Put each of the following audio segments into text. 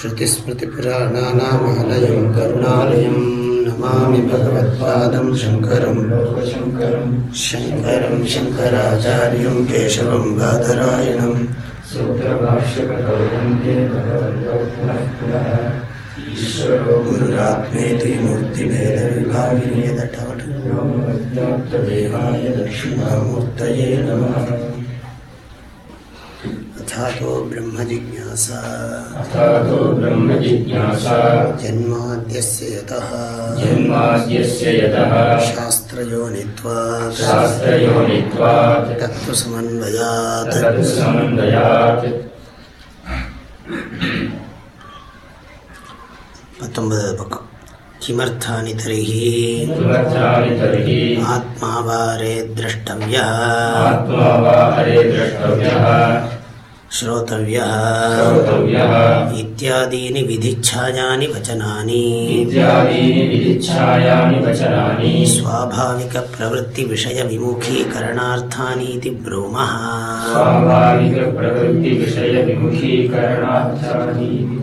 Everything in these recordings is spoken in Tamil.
श्रुतिस्मृतिपुराणानामालयं करुणालयं नमामि भगवत्पादं शङ्करं शङ्करं शङ्कराचार्यं केशवं बादरायणं। गुरुरात्मेति मूर्तिभेदविभागिनीयदटवटदेवाय दक्षिणामूर्तये नमः। अथातो ब्रह्मजिज्ञासा अथातो ब्रह्मजिज्ञासा जन्माद्यस्य यतः जन्माद्यस्य यतः शास्त्रयोनित्वात् शास्त्रयोनित्वात् तत्त्वसमन्वयात् तत् समन्वयात् பத்தொன்பதாவது பக்கம் किमर्थानि तर्हि किमर्थानि तर्हि आत्मा वा रे द्रष्टव्यः आत्मा वा हरे द्रष्टव्यः श्रोतव्यः। इत्यादीनि विधिच्छायानि वचनानि। स्वाभाविकप्रवृत्तिविषयविमुखीकरणार्थानीति ब्रूमः। स्वाभाविकप्रवृत्तिविषयविमुखीकरणार्थानि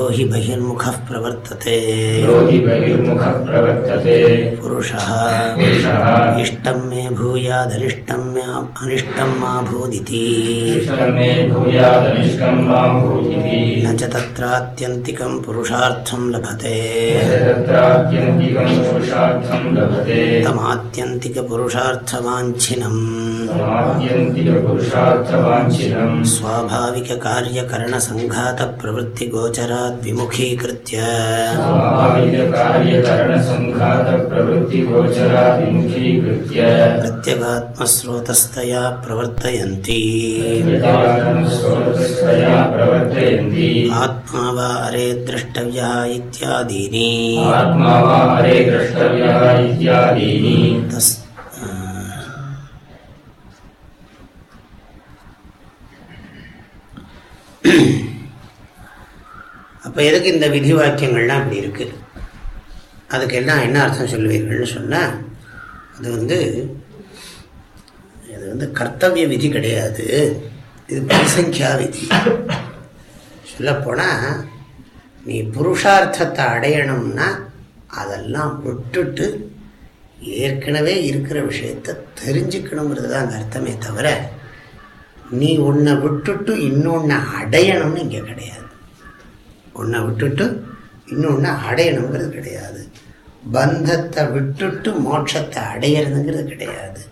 यो हि बहिर्मुखः प्रवर्तते। यो हि बहिर्मुखः प्रवर्तते। पुरुषः पुरुषः। इष्टं मे भूयादनिष्टं मे अनिष्टं मा भूदिति। इष्टं मे भूयादनिष्टं मा भूतिः न च तत्रात्यन्तिकं पुरुषार्थं लभते। तत्रात्यन्तिकं पुरुषार्थं लभते। तमात्यन्तिकपुरुषार्थवाञ्छिनम्। समात्यन्तिकपुरुषार्थवाञ्छिनम् स्वाभाविककार्यकरणसङ्घातप्रवृत्तिगोचराद् विमुखीकृत्य प्रत्यगात्मस्रोतस्तया प्रवर्तयन्ति। स्रोतस्तया प्रवर्तयन्ति। आत्मा वा अरे द्रष्टव्यः इत्यादीनि। आत्मा वा हरे द्रष्टव्यः इत्यादीनि। तस् அப்போ எதுக்கு இந்த விதி வாக்கியங்கள்லாம் இப்படி இருக்குது அதுக்கெல்லாம் என்ன அர்த்தம் சொல்லுவீர்கள்னு சொன்னால் அது வந்து இது வந்து கர்த்தவிய விதி கிடையாது. இது பரிசங்கியா விதி. சொல்லப்போனால் நீ புருஷார்த்தத்தை அடையணும்னா அதெல்லாம் விட்டுட்டு ஏற்கனவே இருக்கிற விஷயத்தை தெரிஞ்சுக்கணுங்கிறது தான் அந்த அர்த்தமே தவிர நீ உன்னை விட்டுட்டு இன்னொன்று அடையணும்னு இங்கே கிடையாது. ஒன்றை விட்டுட்டு இன்னொன்று அடையணுங்கிறது கிடையாது. பந்தத்தை விட்டுட்டு மோட்சத்தை அடையிறதுங்கிறது கிடையாது.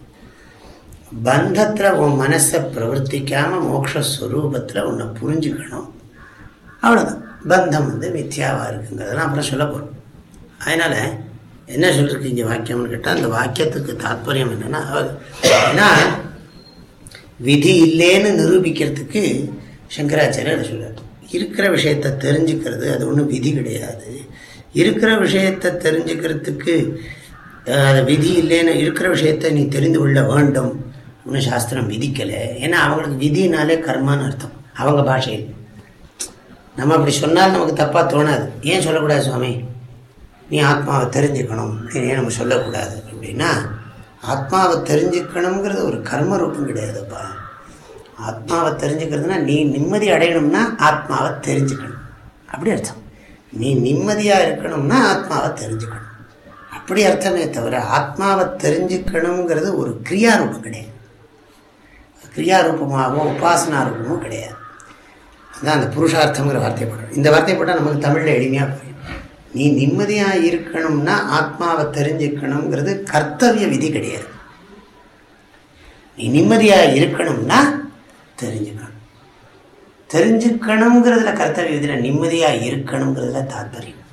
பந்தத்தில் உன் மனசை பிரவர்த்திக்காமல் மோட்சஸ்வரூபத்தில் உன்னை புரிஞ்சுக்கணும். அவ்வளோதான் பந்தம் வந்து மித்தியாவாக இருக்குங்கிறதெல்லாம் அப்புறம் சொல்ல போகிறோம் அதனால் என்ன சொல்லிருக்கு இங்கே வாக்கியம்னு கேட்டால் அந்த வாக்கியத்துக்கு தாற்பயம் என்னென்னா ஏன்னா விதி இல்லைன்னு நிரூபிக்கிறதுக்கு சங்கராச்சாரியர் சொல்கிறார் இருக்கிற விஷயத்தை தெரிஞ்சுக்கிறது அது ஒன்றும் விதி கிடையாது. இருக்கிற விஷயத்தை தெரிஞ்சுக்கிறதுக்கு அது விதி இல்லைன்னு இருக்கிற விஷயத்தை நீ தெரிந்து கொள்ள வேண்டும். ஒன்றும் சாஸ்திரம் விதிக்கலை. ஏன்னா அவங்களுக்கு விதினாலே கர்மான்னு அர்த்தம். அவங்க பாஷையில். நம்ம அப்படி சொன்னால் நமக்கு தப்பாக தோணாது. ஏன் சொல்லக்கூடாது சுவாமி? நீ ஆத்மாவை தெரிஞ்சுக்கணும். ஏன் நம்ம சொல்லக்கூடாது அப்படின்னா ஆத்மாவை தெரிஞ்சுக்கணுங்கிறது ஒரு கர்ம ரூபம் கிடையாதுப்பா. ஆத்மாவை தெரிஞ்சுக்கிறதுனா நீ நிம்மதி அடையணும்னா ஆத்மாவை தெரிஞ்சுக்கணும். அப்படி அர்த்தம். நீ நிம்மதியாக இருக்கணும்னா ஆத்மாவை தெரிஞ்சுக்கணும். அப்படி அர்த்தமே தவிர ஆத்மாவை தெரிஞ்சுக்கணுங்கிறது ஒரு கிரியாரூபம் கிடையாது. கிரியாரூபமாகவும் உபாசனா ரூபமும் கிடையாது. அதுதான் அந்த புருஷார்த்தங்கிற வார்த்தை போடுறோம். இந்த வார்த்தை போட்டால் நமக்கு தமிழில் எளிமையாக புரியும். நீ நிம்மதியாக இருக்கணும்னா ஆத்மாவை தெரிஞ்சுக்கணுங்கிறது கர்த்தவிய விதி கிடையாது. நீ நிம்மதியாக இருக்கணும்னா தெரிஞ்சுக்கணும். தெரிஞ்சுக்கணுங்கிறதுல கர்த்தவிய இதில் நிம்மதியாக இருக்கணுங்கிறதுல தாத்பரியம்.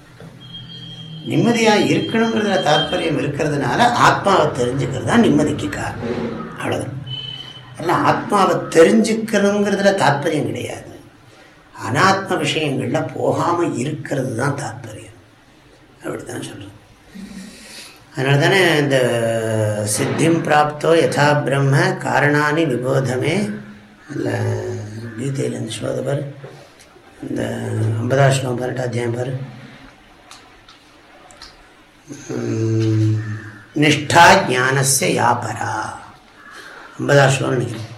நிம்மதியாக இருக்கணுங்கிறதுல தாத்பரியம் இருக்கிறதுனால ஆத்மாவை தெரிஞ்சுக்கிறது தான் நிம்மதிக்கு காரணம். அவ்வளோதான் அதனால் ஆத்மாவை தெரிஞ்சுக்கணுங்கிறதுல தாத்பரியம் கிடையாது. அனாத்ம விஷயங்களில் போகாமல் இருக்கிறது தான் தாத்பரியம். அப்படி தான் சொல்கிறேன் அதனால தானே இந்த சித்திம் பிராப்தோ யதா பிரம்ம காரணானி விபோதமே அதில் கீதையில் இந்த ஸ்லோகத்தை பார். இந்த ஐம்பதாவது ஸ்லோகம் பாருட்டா அத்தியாயம் பார் நிஷ்டா ஞானஸ்ய யாபரா. ஐம்பதாவது ஸ்லோகம் நினைக்கிறேன்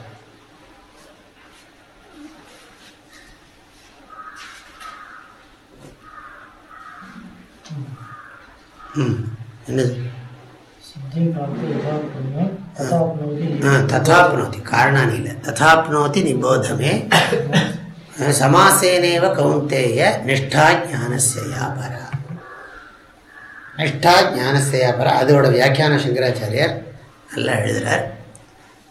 என்னது? ததாப்னோதி காரணானி இல்லை ததாப்னோதி நிபோதமே சமாசேனேவ கவுந்தேய நிஷ்டா ஞானசேயாபரா நிஷ்டா ஞானசேயாபரா அதோட வியாக்கியான சங்கராச்சாரியர் நல்லா எழுதுகிறார்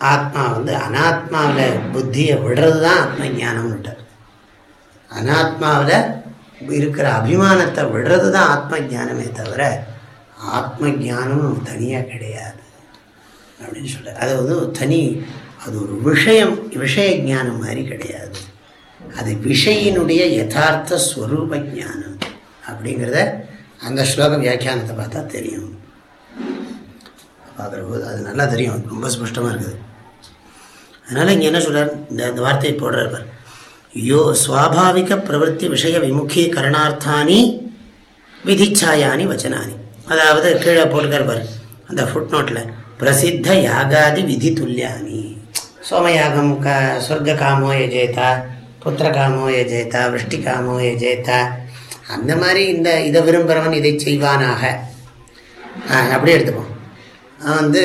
ஆத்மா வந்து அனாத்மாவில் புத்தியை விடுறது தான் ஆத்ம ஞானம்ன்றார் அனாத்மாவில் இருக்கிற அபிமானத்தை விடுறது தான் ஆத்ம ஜானமே தவிர ஆத்ம ஜானம் தனியாக கிடையாது அப்படின்னு சொல்கிறார் அது வந்து ஒரு தனி அது ஒரு விஷயம் விஷய ஞானம் மாதிரி கிடையாது. அது விஷயினுடைய யதார்த்த ஸ்வரூப ஞானம் அப்படிங்கிறத அந்த ஸ்லோக வியாக்கியானத்தை பார்த்தா தெரியும். பார்க்குற போது அது நல்லா தெரியும் ரொம்ப ஸ்பஷ்டமாக இருக்குது. அதனால் இங்கே என்ன சொல்கிறார் இந்த இந்த வார்த்தையை போடுறார் பார். யோ சுவாபாவிக பிரவருத்தி விஷய விமுகீகரணார்த்தானி விதிச்சாயானி வச்சனானி. அதாவது கீழே போட்டுக்கார் பார் அந்த ஃபுட் நோட்டில் பிரசித்த யாகாதி விதி துல்லியானி சோமயாகம் க சொர்க்க காமோ எஜேதா புத்திர காமோ எஜேதா விருஷ்டி காமோ எஜேதா அந்த மாதிரி இந்த இதை விரும்புகிறவன் இதை செய்வானாக. அப்படியே எடுத்துப்போம். வந்து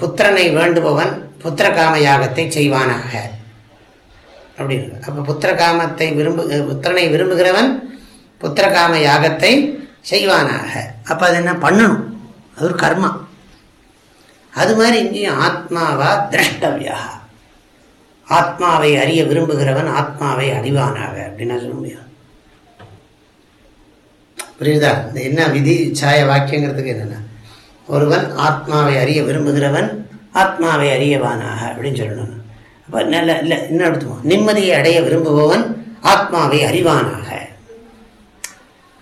புத்திரனை வேண்டுபவன் புத்திர காம யாகத்தை செய்வானாக. அப்படின்னு அப்போ புத்திர காமத்தை விரும்பு புத்திரனை விரும்புகிறவன் புத்திர காம யாகத்தை செய்வானாக. அப்போ அது என்ன பண்ணணும்? அது ஒரு கர்மா. அது மாதிரி இங்கேயும் ஆத்மாவா திரஷ்டவியா. ஆத்மாவை அறிய விரும்புகிறவன் ஆத்மாவை அறிவானாக அப்படின்னா சொல்ல முடியும். புரியுதா? இந்த என்ன விதி சாய வாக்கியங்கிறதுக்கு என்னென்ன? ஒருவன் ஆத்மாவை அறிய விரும்புகிறவன் ஆத்மாவை அறியவானாக அப்படின்னு சொல்லணும். அப்போ நல்ல இல்லை என்ன எடுத்துவோம் நிம்மதியை அடைய விரும்புபவன் ஆத்மாவை அறிவானாக.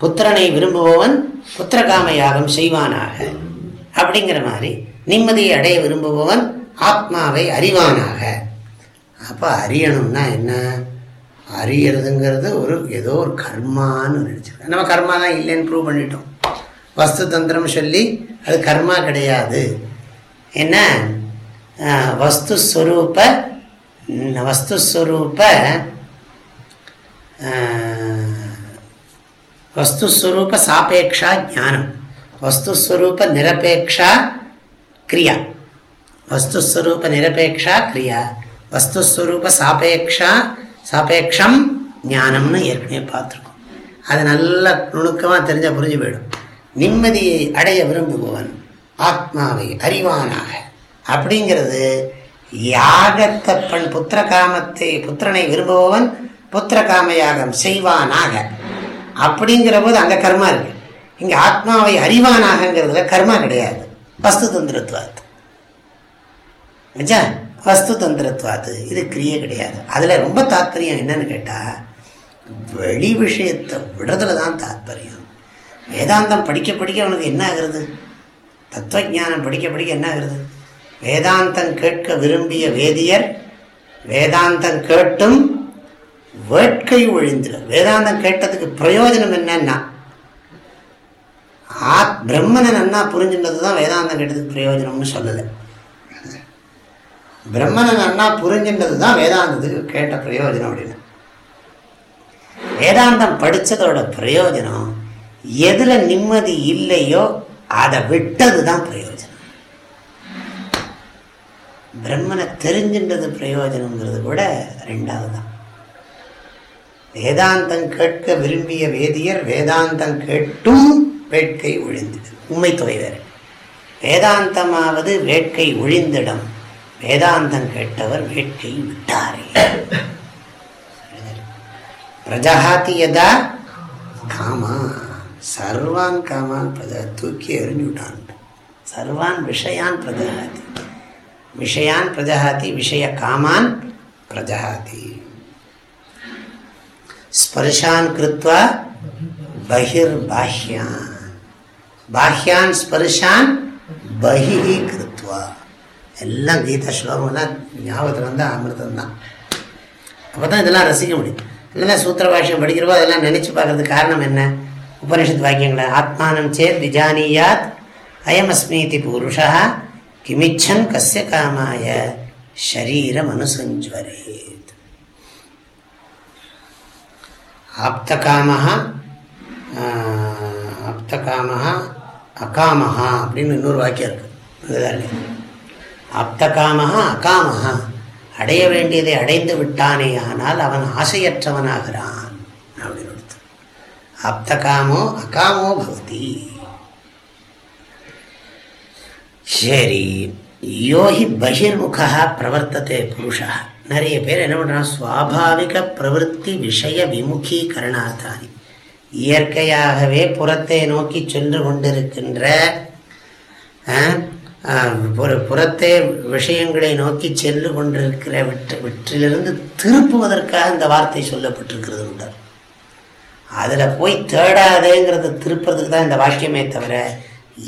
புத்திரனை விரும்புபவன் புத்திரகாம யாகம் செய்வானாக. அப்படிங்கிற மாதிரி நிம்மதியை அடைய விரும்புபவன் ஆத்மாவை அறிவானாக. அப்போ அறியணும்னா என்ன? அறியறதுங்கிறது ஒரு ஏதோ ஒரு கர்மான்னு நினச்சிருக்கேன் நம்ம கர்மா தான் இல்லைன்னு ப்ரூவ் பண்ணிட்டோம். வஸ்து தந்திரம் சொல்லி அது கர்மா கிடையாது. என்ன? வஸ்து ஸ்வரூப ம், வஸ்துஸ்வரூப சாபேக்ஷா ஞானம் வஸ்துஸ்வரூப நிரபேக்ஷா கிரியா வஸ்துஸ்வரூப நிரபேக்ஷா கிரியா வஸ்துஸ்வரூப சாபேக்ஷா சாபேக்ஷம் ஞானம்னு ஏற்கனவே பார்த்துருக்கோம் அது நல்ல நுணுக்கமாக தெரிஞ்சால் புரிஞ்சு போயிடும் நிம்மதியை அடைய விரும்புபவன் ஆத்மாவை அறிவானாக அப்படிங்கிறது யாகத்தப்பன் புத்திர காமத்தை புத்திரனை விரும்புபவன் புத்திர காம யாகம் செய்வானாக அப்படிங்கிற போது அங்கே கர்மா இருக்கு. இங்கே ஆத்மாவை அறிவானாகங்கிறதுல கர்மா கிடையாது. வஸ்து தந்திரத்துவாத்து நிஜா வஸ்து தந்திரத்துவாத்து இது கிரியே கிடையாது. அதில் ரொம்ப தாத்பரியம் என்னன்னு கேட்டால் வெளி விஷயத்தை விடுறதுல தான் தாத்பரியம். வேதாந்தம் படிக்க படிக்க அவனுக்கு என்ன ஆகுறது? தத்துவஜானம் படிக்க படிக்க என்ன ஆகுறது? வேதாந்தம் கேட்க விரும்பிய வேதியர் வேதாந்தம் கேட்டும் வேட்கை ஒழிந்திரு வேதாந்தம் கேட்டதுக்கு பிரயோஜனம் என்னன்னா ஆத் பிரம்மனை நன்னா புரிஞ்சுன்றது தான் வேதாந்தம் கேட்டதுக்கு பிரயோஜனம்னு சொல்லலை. பிரம்மனை நன்னா புரிஞ்சுன்றது தான் வேதாந்தத்துக்கு கேட்ட பிரயோஜனம் அப்படின்னு. வேதாந்தம் படித்ததோட பிரயோஜனம் எதில் நிம்மதி இல்லையோ அதை விட்டது தான் பிரயோஜனம். பிரம்மனை தெரிஞ்சுன்றது பிரயோஜனங்கிறது கூட ரெண்டாவது தான் வேதாந்தம் கேட்க விரும்பிய வேதியர் வேதாந்தம் கேட்டும் வேட்கை ஒழிந்திடும். உண்மை தொகை வேறு வேதாந்தமாவது வேட்கை ஒழிந்திடம். வேதாந்தம் கேட்டவர் வேட்கை விட்டாரே. பிரஜாதி யதா காமா. சர்வான் காமான் பிரத தூக்கி எறிஞ்சுட்டான் சர்வான் விஷயான் பிரஜாதி விஷயான் பிரஜாதி விஷய காமான் பிரஜாதி ஸ்பர்ஷான் கிருத்வா பகிர் பாஹ்யான் ஸ்பர்ஷான் பஹி கிருத்வா. எல்லாம் கீதா ஸ்லோகம்லாம் ஞாபகத்தில் வந்து அமிர்தம் தான் அப்போ தான் இதெல்லாம் ரசிக்க முடியும். இல்லைன்னா சூத்திர பாஷ்யம் படிக்கிறப்போ அதெல்லாம் நினச்சி பார்க்கறதுக்கு காரணம் என்ன? உபனிஷத் வாக்கியங்களை ஆத்மானம் சேத் விஜானியாத் அயமஸ்மீதி புருஷா கிமிச்சன் கஸ்ய காமாய ஷரீரம் அனுசஞ்சுவரே. ஆப்தகாமஹா ஆப்தகாமஹா அகாமஹா அப்படின்னு இன்னொரு வாக்கியம் இருக்குது அதுதான் இல்லையா? அகாமஹா. அடைய வேண்டியதை அடைந்து விட்டானே ஆனால் அவன் ஆசையற்றவனாகிறான் அப்படின்னு அர்த்தம். ஆப்தகாமோ அகாமோ பவதி. சரி யோகி பகிர்முகா பிரவர்த்தத்தை புருஷா நிறைய பேர் என்ன பண்ணுறான் சுவாபாவிக பிரவருத்தி விஷய விமுகீகரணார்த்தானி இயற்கையாகவே புறத்தை நோக்கி சென்று கொண்டிருக்கின்ற அஹ், புறத்தே விஷயங்களை நோக்கி சென்று கொண்டிருக்கிற விற்று விற்றிலிருந்து திருப்புவதற்காக இந்த வார்த்தை சொல்லப்பட்டிருக்கிறது உண்டார் அதில் போய் தேடாதேங்கிறத திருப்புறதுக்கு தான் இந்த வாக்கியமே தவிர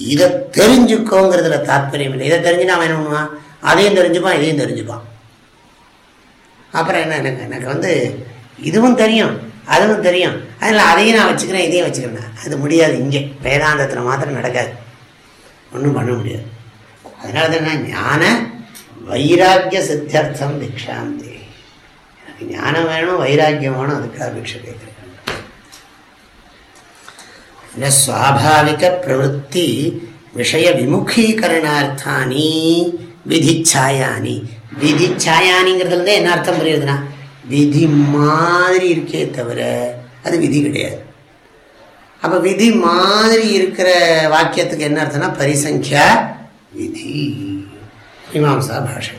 இதை தெரிஞ்சுக்கோங்கிறதுல தாற்பயம் இல்லை இதை தெரிஞ்சு நான் என்ன பண்ணுவான் அதையும் தெரிஞ்சுப்பான் இதையும் தெரிஞ்சுப்பான் அப்புறம் என்ன எனக்கு எனக்கு வந்து இதுவும் தெரியும் அதுவும் தெரியும். அதனால் அதையும் நான் வச்சுக்கிறேன் இதையும் வச்சுக்கிறேன் அது முடியாது இங்கே. வேதாந்தத்தில் மாத்திரம் நடக்காது. ஒன்றும் பண்ண முடியாது. அதனால தான் ஞான வைராக்கிய சித்தியர்த்தம் திக்ஷாந்தி எனக்கு ஞானம் வேணும் வைராக்கியம் வேணும் அதுக்காக பிக்ஷை கேட்குறேன். இந்த சுவாபாவிக பிரவருத்தி விஷய விமுகீகரணார்த்தானி விதிச்சாயானி. விதி சாயானிங்கிறதுல என்ன அர்த்தம் புரியுதுன்னா விதி மாதிரி இருக்கே தவிர அது விதி கிடையாது. அப்ப விதி மாதிரி இருக்கிற வாக்கியத்துக்கு என்ன அர்த்தம்னா பரிசங்கியா? விதி. மீமாம்சா பாஷை.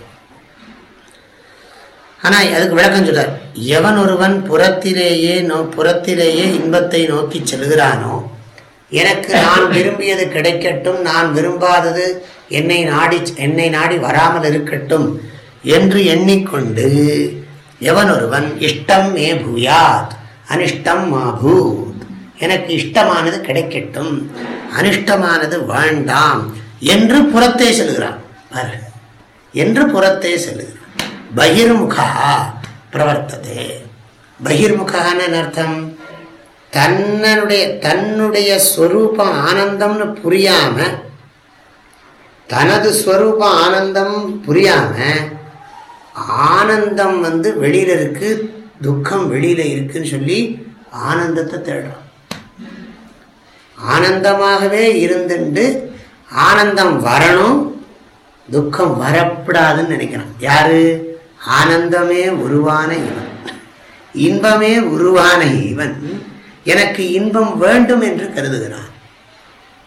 ஆனா அதுக்கு விளக்கம் சொல்றார். எவன் ஒருவன் புறத்திலேயே நோ புறத்திலேயே இன்பத்தை நோக்கி செல்கிறானோ எனக்கு நான் விரும்பியது கிடைக்கட்டும் நான் விரும்பாதது என்னை நாடி என்னை நாடி வராமல் இருக்கட்டும் என்று எண்ணிக்கொண்டு எவன் ஒருவன் இஷ்டம் மே பூயாத் அனிஷ்டம் மா பூத் எனக்கு இஷ்டமானது கிடைக்கட்டும் அனிஷ்டமானது வேண்டாம் என்று புறத்தே செல்கிறான். என்று புறத்தே செல்கிறான். பகிர்முகா பிரவர்த்ததே. பகிர்முகான்னு அர்த்தம்? தன்னுடைய தன்னுடைய ஸ்வரூபம் ஆனந்தம்னு புரியாம தனது ஸ்வரூபம் ஆனந்தம் புரியாம ஆனந்தம் வந்து வெளியில இருக்கு துக்கம் வெளியில இருக்குன்னு சொல்லி ஆனந்தத்தை தேடுறான். ஆனந்தமாகவே இருந்துட்டு ஆனந்தம் வரணும் துக்கம் வரப்படாதுன்னு நினைக்கிறான். யாரு? ஆனந்தமே உருவான இவன். இன்பமே உருவான இவன். எனக்கு இன்பம் வேண்டும் என்று கருதுகிறான்.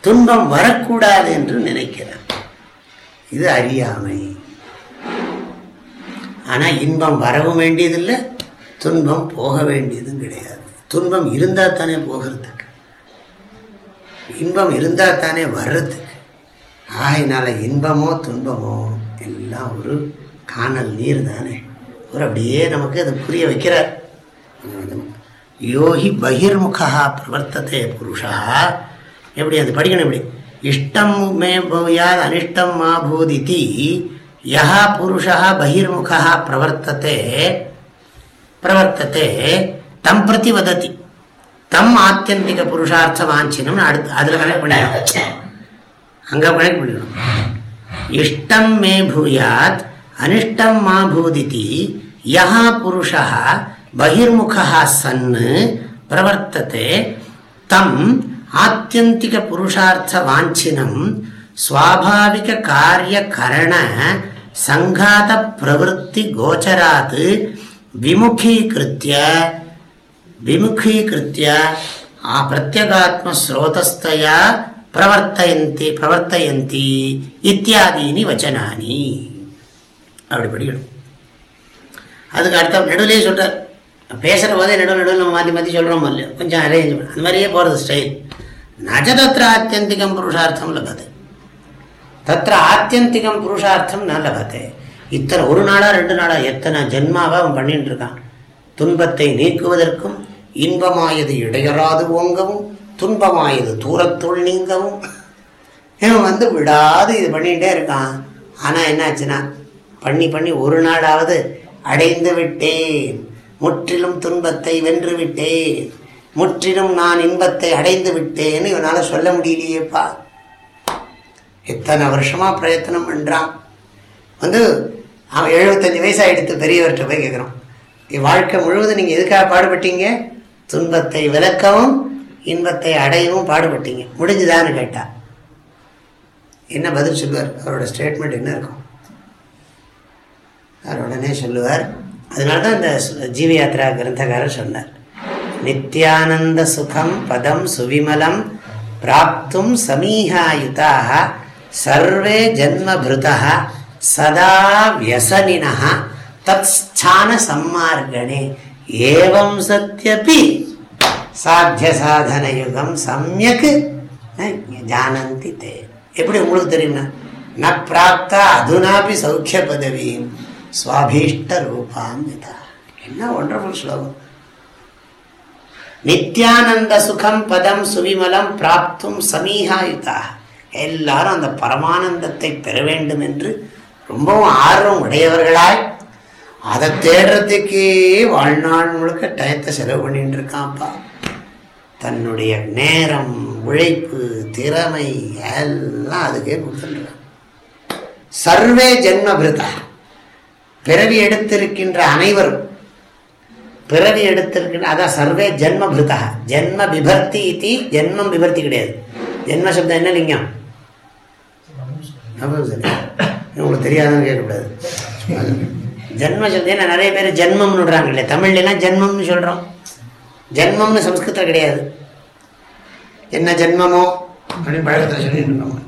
துன்பம் வரக்கூடாது என்று நினைக்கிறான். இது அறியாமை. ஆனால் இன்பம் வரவும் வேண்டியதில்லை துன்பம் போக வேண்டியதும் கிடையாது. துன்பம் இருந்தால் தானே போகிறதுக்கு. இன்பம் இருந்தால் தானே வர்றதுக்கு. ஆகையினால இன்பமோ துன்பமோ எல்லாம் ஒரு காணல் நீர் தானே. ஒரு அப்படியே நமக்கு அதை புரிய வைக்கிறார். யோகி பகிர்முகா பிரவர்த்ததே புருஷா. எப்படி அது படிக்கணும் எப்படி? இஷ்டம் மே பூயாத் அனிஷ்டம் மா பூதிதி. யா புருஷா பகிர்முகா பிரவர்த்ததே பிரவர்த்ததே தம் பிரதி வதத்தி தம் ஆத்தியந்திக புருஷார்த்த வாஞ்சினம் அடுத்து அதில் கனெக்ட் பண்ணிடணும் அங்கே கனெக்ட் பண்ணிடணும் இஷ்டம் மே பூயாத் அனிஷ்டம் மா பூதிதி யா புருஷா பகிர்முகா சன் பிரவர்த்ததே தம் ஆத்தியந்திக புருஷார்த்த வாஞ்சினம் சுவாபாவிக காரிய கரண சங்காத பிரவருத்தி கோச்சராத்து விமுகீகிருத்திய விமுகீகிருத்திய ஆ பிரத்யகாத்மஸ்ரோதஸ்தயா பிரவர்த்தயந்தி பிரவர்த்தயந்தி இத்தியாதீனி வச்சனானி. அப்படி படிக்கணும். அதுக்கு அடுத்த நடுவிலே சொல்கிறார் பேசுகிற போதே நடுவில் நடுவில் நம்ம மாற்றி மாற்றி சொல்கிறோம் இல்லையோ? கொஞ்சம் அரேஞ்ச் அந்த மாதிரியே போகிறது ஸ்டைல் நஜதத்திர ஆத்தியந்திகம் புருஷார்த்தம் லபது. தத்திர ஆத்தியந்திகம் புருஷார்த்தம் நல்ல பத்தே இத்தனை ஒரு நாளா ரெண்டு நாளா எத்தனை ஜென்மாவா அவன் பண்ணிட்டு இருக்கான்? துன்பத்தை நீக்குவதற்கும் இன்பமாயது இடையறாது ஓங்கவும் துன்பமாயது தூரத்துள் நீங்கவும். இவன் வந்து விடாது இது பண்ணிகிட்டே இருக்கான். ஆனால் என்னாச்சுன்னா பண்ணி பண்ணி ஒரு நாளாவது அடைந்து விட்டேன். முற்றிலும் துன்பத்தை வென்று விட்டேன். முற்றிலும் நான் இன்பத்தை அடைந்து விட்டேன்னு இவனால் சொல்ல முடியலையேப்பா. எத்தனை வருஷமாக பிரயத்தனம் பண்ணுறான் வந்து அவன் வயசாக எடுத்து பெரியவர்கிட்ட போய் கேட்குறான் என் வாழ்க்கை முழுவதும் நீங்கள் எதுக்காக பாடுபட்டீங்க? துன்பத்தை விளக்கவும் இன்பத்தை அடையவும் பாடுபட்டீங்க. முடிஞ்சுதான்னு கேட்டா. என்ன பதில் சொல்லுவார்? அவரோட ஸ்டேட்மெண்ட் என்ன இருக்கும்? அவர் உடனே சொல்லுவார். அதனால தான் இந்த ஜீவ யாத்ரா கிரந்தகாரர் சொன்னார். நித்யானந்த சுகம் பதம் சுவிமலம் பிராப்தும் சமீகாயுதாக சர்வே ஜன்மபிருதா சதா வியசனினா தத் ஸ்தான சம்மார்கணே ஏவம் சத்தியபி சாத்திய சாதன யுகம் சமயக் ஜானந்தி தே. எப்படி உங்களுக்கு தெரியும்னா? ந பிராப்தா அதுனாபி சௌக்கிய பதவியும் சுவாபீஷ்ட ரூபாம் யதா. என்ன ஒண்டர்ஃபுல் ஸ்லோகம். நித்யானந்த சுகம் பதம் சுவிமலம் பிராப்தும் சமீகாயுதாக எல்லாரும் அந்த பரமானந்தத்தை பெற வேண்டும் என்று ரொம்பவும் ஆர்வம் உடையவர்களாய் அதை தேடுறதுக்கே வாழ்நாள் முழுக்க டயத்தை செலவு பண்ணிட்டு இருக்கான்ப்பா தன்னுடைய நேரம் உழைப்பு திறமை எல்லாம் அதுக்கே கொடுத்துருக்கான் சர்வே ஜென்மபிருதா. பிறவி எடுத்திருக்கின்ற அனைவரும் பிறவி எடுத்திருக்கின்ற அதான் சர்வே ஜென்மபிருதா. ஜென்ம விபர்த்தி இத்தி ஜென்மம் விபர்த்தி கிடையாது. ஜென்ம சப்தம் என்ன லிங்கம்? ஆமாம் சரி. உங்களுக்கு தெரியாதுன்னு கேட்கக்கூடாது. ஜென்ம சப்தம் ஏன்னா நிறைய பேர் ஜென்மம்னு விடுறாங்க இல்லையா தமிழ்லாம் ஜென்மம்னு சொல்கிறோம் ஜென்மம்னு சம்ஸ்கிருதம் கிடையாது. என்ன ஜென்மமோ அப்படின்னு பழக்கத்தில் சொல்லிட்டு இருக்கோம்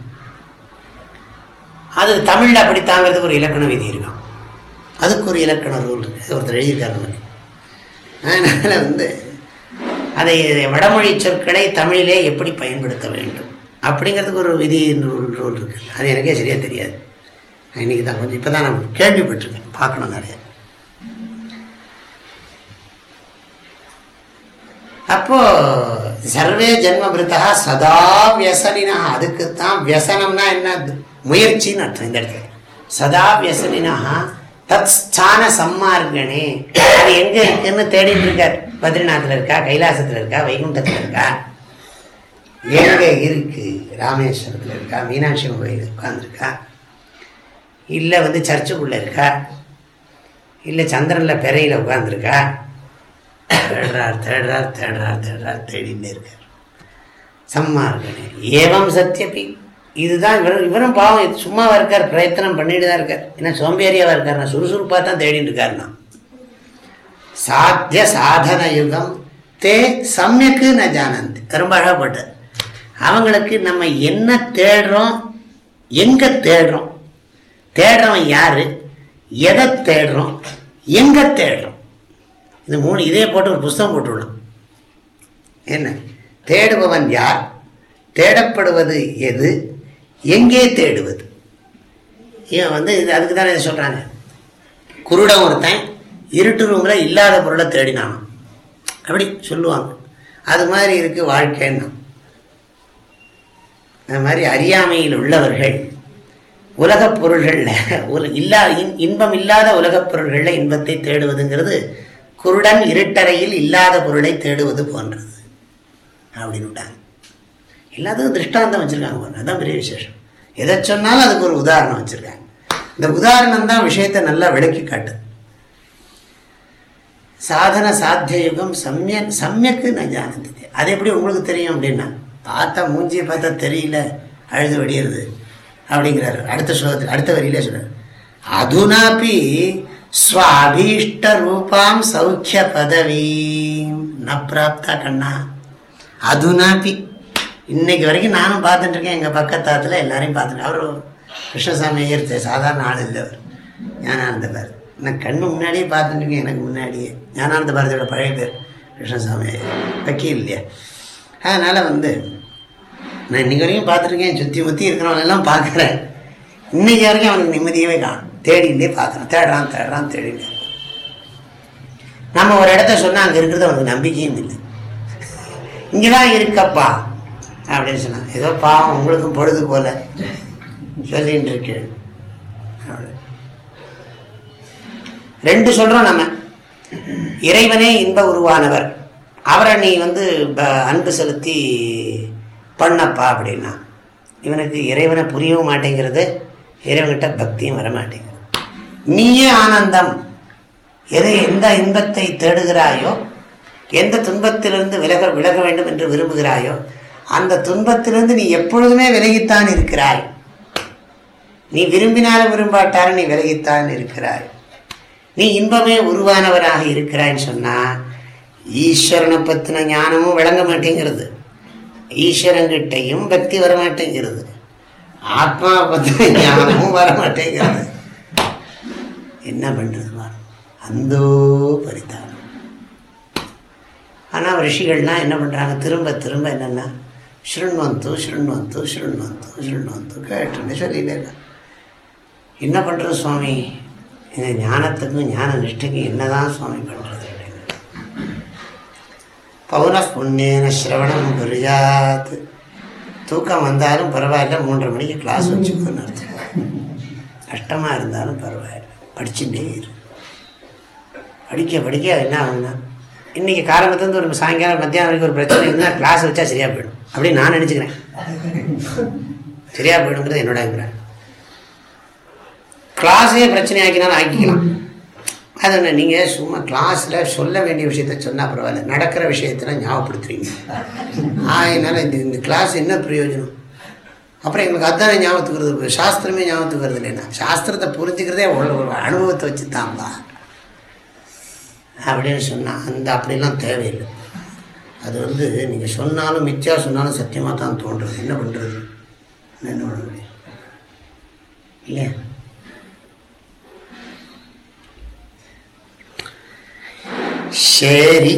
அது தமிழில் அப்படி தாங்கிறதுக்கு ஒரு இலக்கண விதி இருக்கும் அதுக்கு ஒரு இலக்கண ரூல் இருக்குது ஒருத்தர் எழுதியிருக்காரு அதனால் வந்து அதை வடமொழி சொற்களை தமிழிலே எப்படி பயன்படுத்த வேண்டும்? அப்படிங்கிறதுக்கு ஒரு விதி ரூல் ரூல் இருக்கு. அது எனக்கே சரியாக தெரியாது. இன்னைக்கு தான் கொஞ்சம் இப்போ தான் நான் கேள்விப்பட்டிருக்கேன். பார்க்கணும் நிறைய. அப்போ சர்வே ஜென்மபிருத்தா சதா வியசனினா. அதுக்குத்தான் வியசனம்னா என்ன? முயற்சின்னு அர்த்தம் இந்த இடத்துல. சதா வியசனினா தத் ஸ்தான சம்மார்கணே அது எங்க? இருக்குன்னு தேடிட்டு இருக்கார். பத்ரிநாத்தில் இருக்கா? கைலாசத்தில் இருக்கா? வைகுண்டத்தில் இருக்கா? எங்க இருக்கு? ராமேஸ்வரத்தில் இருக்கா? மீனாட்சி அம்மன் கோயில் உட்காந்துருக்கா இல்லை வந்து சர்ச்சுக்குள்ளே இருக்கா? இல்லை சந்திரனில் பெறையில் உட்காந்துருக்கா தேடுறார் தேடுறார் தேடுறார் தேடுறார் தேடின்னு இருக்கார். சம்மார்கனே ஏவம் சத்தியபி இதுதான் இவரும் இவரும் பாவம் இது இருக்கார் பிரயத்தனம் பண்ணிட்டு தான் இருக்கார். ஏன்னா சோம்பேறியாவாக இருக்கார் நான் சுறுசுறுப்பாக தான் தேடிட்டு இருக்காருண்ணா சாத்திய சாதன யுகம் தே சமயக்கு நான் ஜானந்தி. ரொம்ப அழகப்பட்டார் அவங்களுக்கு நம்ம என்ன தேடுறோம் எங்க தேடுறோம்? தேடுறவன் யாரு? எதை தேடுறோம்? எங்க தேடுறோம்? இது மூணு இதே போட்டு ஒரு புஸ்தகம் போட்டுவிடலாம் என்ன? தேடுபவன் யார்? தேடப்படுவது எது? எங்கே தேடுவது? இவன் வந்து இது அதுக்கு தானே இதை சொல்கிறாங்க குருடம் ஒருத்தன் இருட்டு ரூமில் இல்லாத பொருளை தேடினான் அப்படி சொல்லுவாங்க. அது மாதிரி இருக்குது வாழ்க்கைன்னா. அது மாதிரி அறியாமையில் உள்ளவர்கள். உலகப் பொருள்களில் இல்லா இன்- இன்பம் இல்லாத உலகப் பொருள்களில் இன்பத்தை தேடுவதுங்கிறது குருடன் இருட்டறையில் இல்லாத பொருளை தேடுவது போன்றது. அப்படின்னு விட்டாங்க. எல்லாத்துக்கும் திருஷ்டாந்தம் வச்சுருக்காங்க பாருங்க. பெரிய விசேஷம். எதை சொன்னாலும் அதுக்கு ஒரு உதாரணம் வச்சுருக்காங்க. இந்த உதாரணம் தான் விஷயத்தை நல்லா விளக்கி காட்டுது. சாதன சாத்திய யுகம் சமய சமயக்கு நான் ஜானந்தது அது எப்படி உங்களுக்கு தெரியும் அப்படின்னா பார்த்தா மூஞ்சியை பார்த்தா தெரியல அழுது வடிகிறது அப்படிங்கிறாரு. அடுத்த ஸ்லோகத்தில் அடுத்த வரியிலே சொல்கிறார் அதுனாப்பி ஸ்வாபீஷ்ட ரூபாம் சௌக்கிய பதவீம். ந பிராப்தா கண்ணா. அதுனாப்பி இன்னைக்கு வரைக்கும் நானும் பார்த்துட்டு இருக்கேன் எங்கள் பக்கத்தாத்தில் எல்லாரையும் பார்த்துருக்கேன் அவர் கிருஷ்ணசாமி ஐயர் சாதாரண ஆள் இல்லை அவர். ஞானானந்த பாரதி நான் கண்ணு முன்னாடியே பார்த்துட்டு இருக்கேன் எனக்கு முன்னாடியே. ஞானானந்த பாரதியோட பழைய பேர் கிருஷ்ணசாமி ஐயர். வக்கீல் இல்லையா? அதனால் வந்து நான் இன்றைக்கி வரைக்கும் பார்த்துருக்கேன் சுற்றி முற்றி இருக்கிறவனெல்லாம் பார்க்குறேன். இன்றைக்கி வரைக்கும் அவனுக்கு நிம்மதியவே காணும். தேடிகிட்டே பார்க்குறான் தேடுறான் தேடுறான் தேடிட்டு நம்ம ஒரு இடத்த சொன்னால் அங்கே இருக்கிறது அவனுக்கு நம்பிக்கையும் இல்லை. இங்கே தான் இருக்கப்பா அப்படின்னு சொன்னான் ஏதோ பாவம் உங்களுக்கும் பொழுது போல சொல்லிட்டு இருக்கேன் ரெண்டு சொல்கிறோம் நம்ம. இறைவனே இன்ப உருவானவர். அவரை நீ வந்து ப- அன்பு செலுத்தி பண்ணப்பா அப்படின்னா இவனுக்கு இறைவனை புரியவும் மாட்டேங்கிறது இறைவன்கிட்ட பக்தியும் வர மாட்டேங்குது நீயே ஆனந்தம். எதை எந்த இன்பத்தை தேடுகிறாயோ எந்த துன்பத்திலிருந்து விலக விலக வேண்டும் என்று விரும்புகிறாயோ அந்த துன்பத்திலிருந்து நீ எப்பொழுதுமே விலகித்தான் இருக்கிறாய். நீ விரும்பினாலும் விரும்பாட்டாலும் நீ விலகித்தான் இருக்கிறாய். நீ இன்பமே உருவானவராக இருக்கிறாய்ன்னு சொன்னால் ஈஸ்வரனை பற்றின ஞானமும் விளங்க மாட்டேங்கிறது. ஈஸ்வரங்கிட்டையும் பக்தி வர மாட்டேங்கிறது. ஆத்மாவை பற்றின ஞானமும் வர மாட்டேங்கிறது. என்ன பண்ணுறது பாரு. அந்தோ பரிதாபம். ஆனால் ரிஷிகள்லாம் என்ன பண்ணுறாங்க திரும்ப திரும்ப என்னென்னா ஸ்ருண்வந்து ஸ்ருண்வந்து ஸ்ருண்வந்து ஸ்ருண்வந்து கேட்டுன்னு சொல்லிட்டே என்ன பண்ணுறது சுவாமி? இந்த ஞானத்துக்கும் ஞான நிஷ்டைக்கும் என்னதான் சுவாமி பண்ணுறது அப்படின்னு சிரவணம் புரியாத் தூக்கம் வந்தாலும் பரவாயில்ல மூன்றரை மணிக்கு கிளாஸ் வச்சுக்கோன்னு அர்த்தம். கஷ்டமாக இருந்தாலும் பரவாயில்ல படிச்சுட்டே இரு. படிக்க படிக்க என்ன ஆகுனா இன்றைக்கி காலம்பத்துலேருந்து ஒரு சாயங்காலம் மத்தியானம் வரைக்கும் ஒரு பிரச்சனை இருந்தால் கிளாஸ் வச்சா சரியாக போயிடும். அப்படின்னு நான் நினச்சிக்கிறேன். சரியாக போயிடுங்கிறது என்னோட அபிப்பிராயம். கிளாஸே பிரச்சனை ஆக்கினாலும் ஆக்கிக்கலாம். அது நீங்கள் சும்மா கிளாஸில் சொல்ல வேண்டிய விஷயத்த சொன்னால் பரவாயில்ல. நடக்கிற விஷயத்தெல்லாம் ஞாபகப்படுத்துறீங்க. அதனால் இந்த இந்த கிளாஸ் என்ன பிரயோஜனம்? அப்புறம் எங்களுக்கு அதான ஞாபகத்துக்கிறது சாஸ்திரமே ஞாபகத்துக்கு வருது இல்லைன்னா சாஸ்திரத்தை புரிஞ்சுக்கிறதே ஒரு ஒரு அனுபவத்தை வச்சு தான்பா அப்படின்னு சொன்னால் அந்த அப்படிலாம் தேவையில்லை. அது வந்து நீங்கள் சொன்னாலும் மிச்சா சொன்னாலும் சத்தியமாக தான் தோன்றுறது என்ன பண்ணுறது என்ன பண்ண முடியும்? இல்லையா? சரி.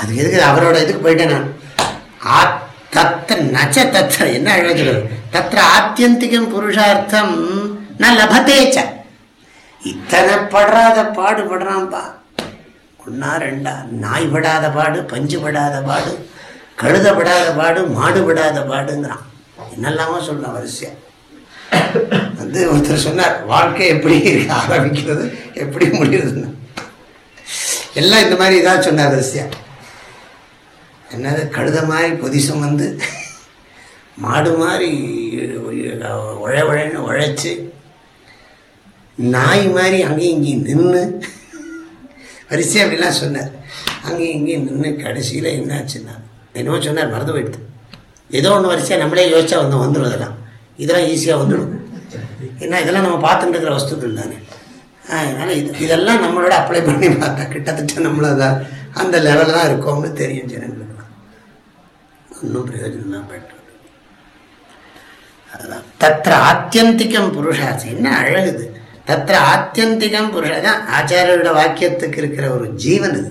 அது எதுக்கு அவரோட இதுக்கு போயிட்டேன் நான். ஆ தத்த நச்ச தத்த என்ன அழகு தத்திர ஆத்தியந்திகம் புருஷார்த்தம் ந லபத்தேச்ச இத்தனை படுறாத பாடு படுறான்பா ஒன்றா ரெண்டா நாய் படாத பாடு பஞ்சு படாத பாடு கழுத படாத பாடு மாடு படாத பாடுங்கிறான். என்னெல்லாமோ சொல்றான் வரிசையா. வந்து ஒருத்தர் சொன்னார் வாழ்க்கை எப்படி ஆரம்பிக்கிறது எப்படி முடியுதுன்னு எல்லாம் இந்த மாதிரி இதாக சொன்னார் வரிசையா என்னது கழுத மாதிரி பொதிசம் வந்து மாடு மாதிரி உழ உழன்னு உழைச்சி நாய் மாதிரி அங்கேயும் இங்கேயும் நின்று வரிசை அப்படிலாம் சொன்னார். அங்கேயும் இங்கேயும் நின்று கடைசியில் என்னாச்சுன்னா என்னவோ சொன்னார் மறந்து போயிடுது. ஏதோ ஒன்று வரிசையாக நம்மளே யோசிச்சா வந்து வந்துடும் இதெல்லாம். இதெல்லாம் ஈஸியாக வந்துடும். ஏன்னா இதெல்லாம் நம்ம பார்த்துட்டு இருக்கிற வஸ்துக்கள் தானே. அதனால் இது இதெல்லாம் நம்மளோட அப்ளை பண்ணி பார்த்தா கிட்டத்தட்ட நம்மள அந்த லெவலில் தான் இருக்கோம்னு தெரியும் ஜனங்களுக்கு. ஒன்றும் பிரயோஜனம் தான் பெற்றது அதுதான் தத்திர ஆத்தியந்திகம் புருஷாசி என்ன அழகுது தத்திர ஆத்தியந்திகம் புருஷா. தான் ஆச்சாரியோட வாக்கியத்துக்கு இருக்கிற ஒரு ஜீவன் இது.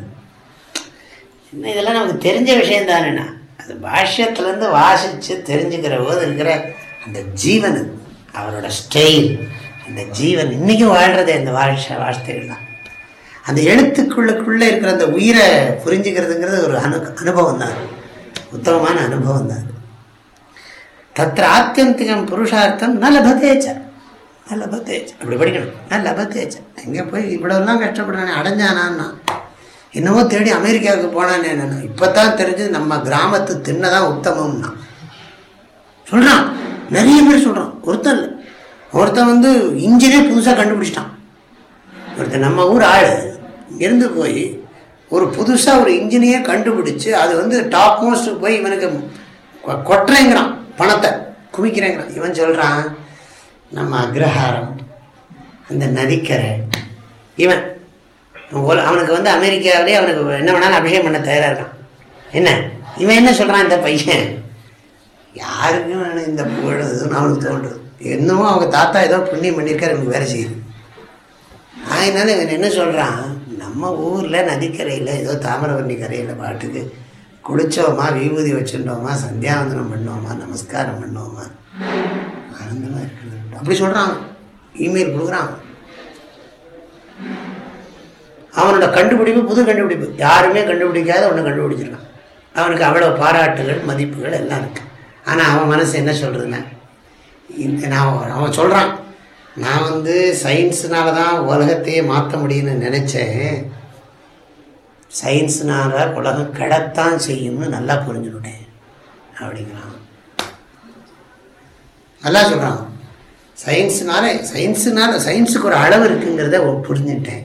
என்ன இதெல்லாம் நமக்கு தெரிஞ்ச விஷயம் தானேண்ணா. அது பாஷ்யத்துலேருந்து வாசித்து தெரிஞ்சுக்கிற போது இருக்கிற அந்த ஜீவன் அவரோட ஸ்டைல் அந்த ஜீவன் இன்னைக்கும் வாழ்கிறதே அந்த வாழ்ஷ வாழ்த்தைகள் தான். அந்த எழுத்துக்குள்ளுக்குள்ளே இருக்கிற அந்த உயிரை புரிஞ்சுக்கிறதுங்கிறது ஒரு அனு அனுபவம் தான். உத்தமமான அனுபவம் தான். தத்திர ஆத்தியந்திகம் புருஷார்த்தம் ந லபத்தேச்ச ந லபத்தேச்ச அப்படி படிக்கணும். ந லபத்தேச்ச எங்கே போய் இவ்வளோலாம் கஷ்டப்படுறானே அடைஞ்சானான்னா. என்னவோ தேடி அமெரிக்காவுக்கு போனானே என்னென்ன. இப்போ தான் தெரிஞ்சு நம்ம கிராமத்து தின்னதான் தான் உத்தமம்னா. சொல்கிறான் நிறைய பேர் சொல்கிறான் ஒருத்தன் இல்லை. ஒருத்தன் வந்து இன்ஜினே புதுசாக கண்டுபிடிச்சிட்டான். ஒருத்தன் நம்ம ஊர் ஆள். இருந்து போய் ஒரு புதுசாக ஒரு இன்ஜினையே கண்டுபிடிச்சு அது வந்து டாப் மோஸ்ட் போய் இவனுக்கு கொட்டுறேங்கிறான். பணத்தை குவிக்கிறேங்கிறான். இவன் சொல்கிறான் நம்ம அக்ரஹாரம் அந்த நதிக்கரை. இவன் அவனுக்கு வந்து அமெரிக்காவிலே அவனுக்கு என்ன வேணாலும் அபிஷேகம் பண்ண தயாராக இருக்கான். என்ன? இவன் என்ன சொல்கிறான் இந்த பையன்? யாருக்கும் இந்த புகழ்? அவனுக்கு தோன்றுது. என்னமோ அவங்க தாத்தா ஏதோ புண்ணியம் பண்ணியிருக்காரு எனக்கு வேலை செய்யுது. அதனால இவன் என்ன சொல்கிறான் நம்ம ஊரில் நதிக்கரையில் ஏதோ தாமிரபரணி கரையில் பாட்டுக்கு குளிச்சோமா விபூதி வச்சுட்டோமா சந்தியாவந்தனம் பண்ணோமா நமஸ்காரம் பண்ணோமா? ஆனந்தமாக இருக்குது அப்படி சொல்கிறான் இமெயில் கொடுக்குறான். அவனோட கண்டுபிடிப்பு புது கண்டுபிடிப்பு. யாருமே கண்டுபிடிக்காத ஒன்று கண்டுபிடிச்சிருக்கான். அவனுக்கு அவ்வளோ பாராட்டுகள் மதிப்புகள் எல்லாம் இருக்குது ஆனால் அவன் மனசு என்ன சொல்கிறதுன்னா நான் அவன் சொல்கிறான் நான் வந்து சயின்ஸுனால தான் உலகத்தையே மாற்ற முடியும்னு நினச்சேன். சயின்ஸுனால உலகம் கிடத்தான் செய்யும்னு நல்லா புரிஞ்சுக்கிட்டேன். அப்படிங்கிறான். நல்லா சொல்கிறான் சயின்ஸுனால சயின்ஸுனால சயின்ஸுக்கு ஒரு அளவு இருக்குங்கிறத புரிஞ்சுட்டேன்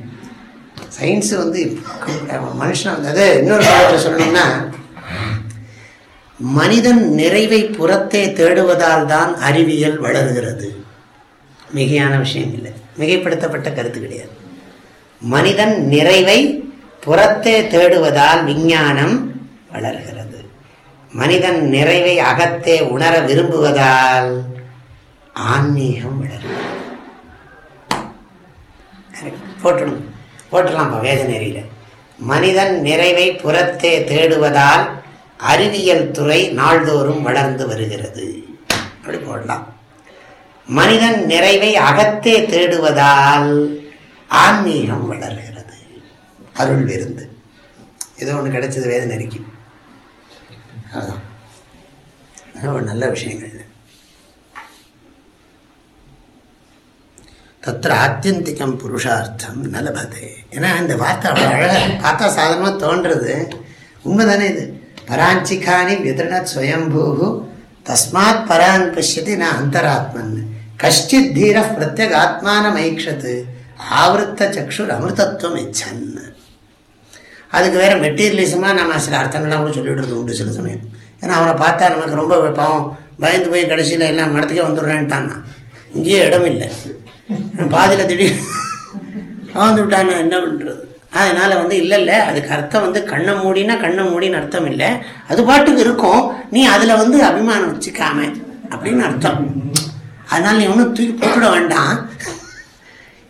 சயின்ஸு வந்து மனுஷன் வந்து அது இன்னொரு காலத்தில் சொல்லணும்னா மனிதன் நிறைவை புறத்தே தேடுவதால் தான் அறிவியல் வளர்கிறது. மிகையான விஷயம் இல்லை. மிகைப்படுத்தப்பட்ட கருத்து கிடையாது. மனிதன் நிறைவை புறத்தே தேடுவதால் விஞ்ஞானம் வளர்கிறது. மனிதன் நிறைவை அகத்தே உணர விரும்புவதால் ஆன்மீகம் வளர்கிறது. போட்டுடும் போட்டுடலாம்ப்பா வேத நெறியில் மனிதன் நிறைவை புறத்தே தேடுவதால் அறிவியல் துறை நாள்தோறும் வளர்ந்து வருகிறது. அப்படி போடலாம். மனிதன் நிறைவை அகத்தே தேடுவதால் ஆன்மீகம் வளர்கிறது. அருள் விருந்து. ஏதோ ஒன்று கிடைச்சது வேத நெறிக்கு அதுதான் அது ஒரு நல்ல விஷயங்கள். தத்திர ஆத்தியந்திகம் புருஷார்த்தம் நலபதே. ஏன்னா இந்த வார்த்தை அவ்வளோ அழகாக பார்த்தா சாதாரணமாக தோன்றது. உண்மைதானே இது? பராஞ்சிகானி விதரணத் ஸ்வயம்பூ தஸ்மாத் பரான் பசியதி நான் அந்தராத்மன் கஷ்டித் தீர பிரத்யக் ஆத்மானம் ஐக்ஷத்து ஆவருத்த சக்ஷுர் அமிர்தத்துவம் இச்சன் அதுக்கு வேற மெட்டீரியலிசமாக நம்ம சில அர்த்தங்கள்லாம் கூட சொல்லிவிடுறது உண்டு சில சமயம். ஏன்னா அவனை பார்த்தா நமக்கு ரொம்ப பாவம் பயந்து போய் கடைசியில் எல்லாம் மடத்துக்கே வந்துடுறேன்ட்டான் இங்கேயே இடம் இல்லை பாதியில் திடீர் வந்து விட்டானா என்ன பண்ணுறது அதனால் வந்து இல்லை இல்லை. அதுக்கு அர்த்தம் வந்து கண்ணை மூடினா கண்ணை மூடின்னு அர்த்தம் இல்லை அது பாட்டுக்கு இருக்கும். நீ அதில் வந்து அபிமானம் வச்சுக்காம அப்படின்னு அர்த்தம். அதனால் நீ ஒன்றும் தூக்கி போட்டுட வேண்டாம்.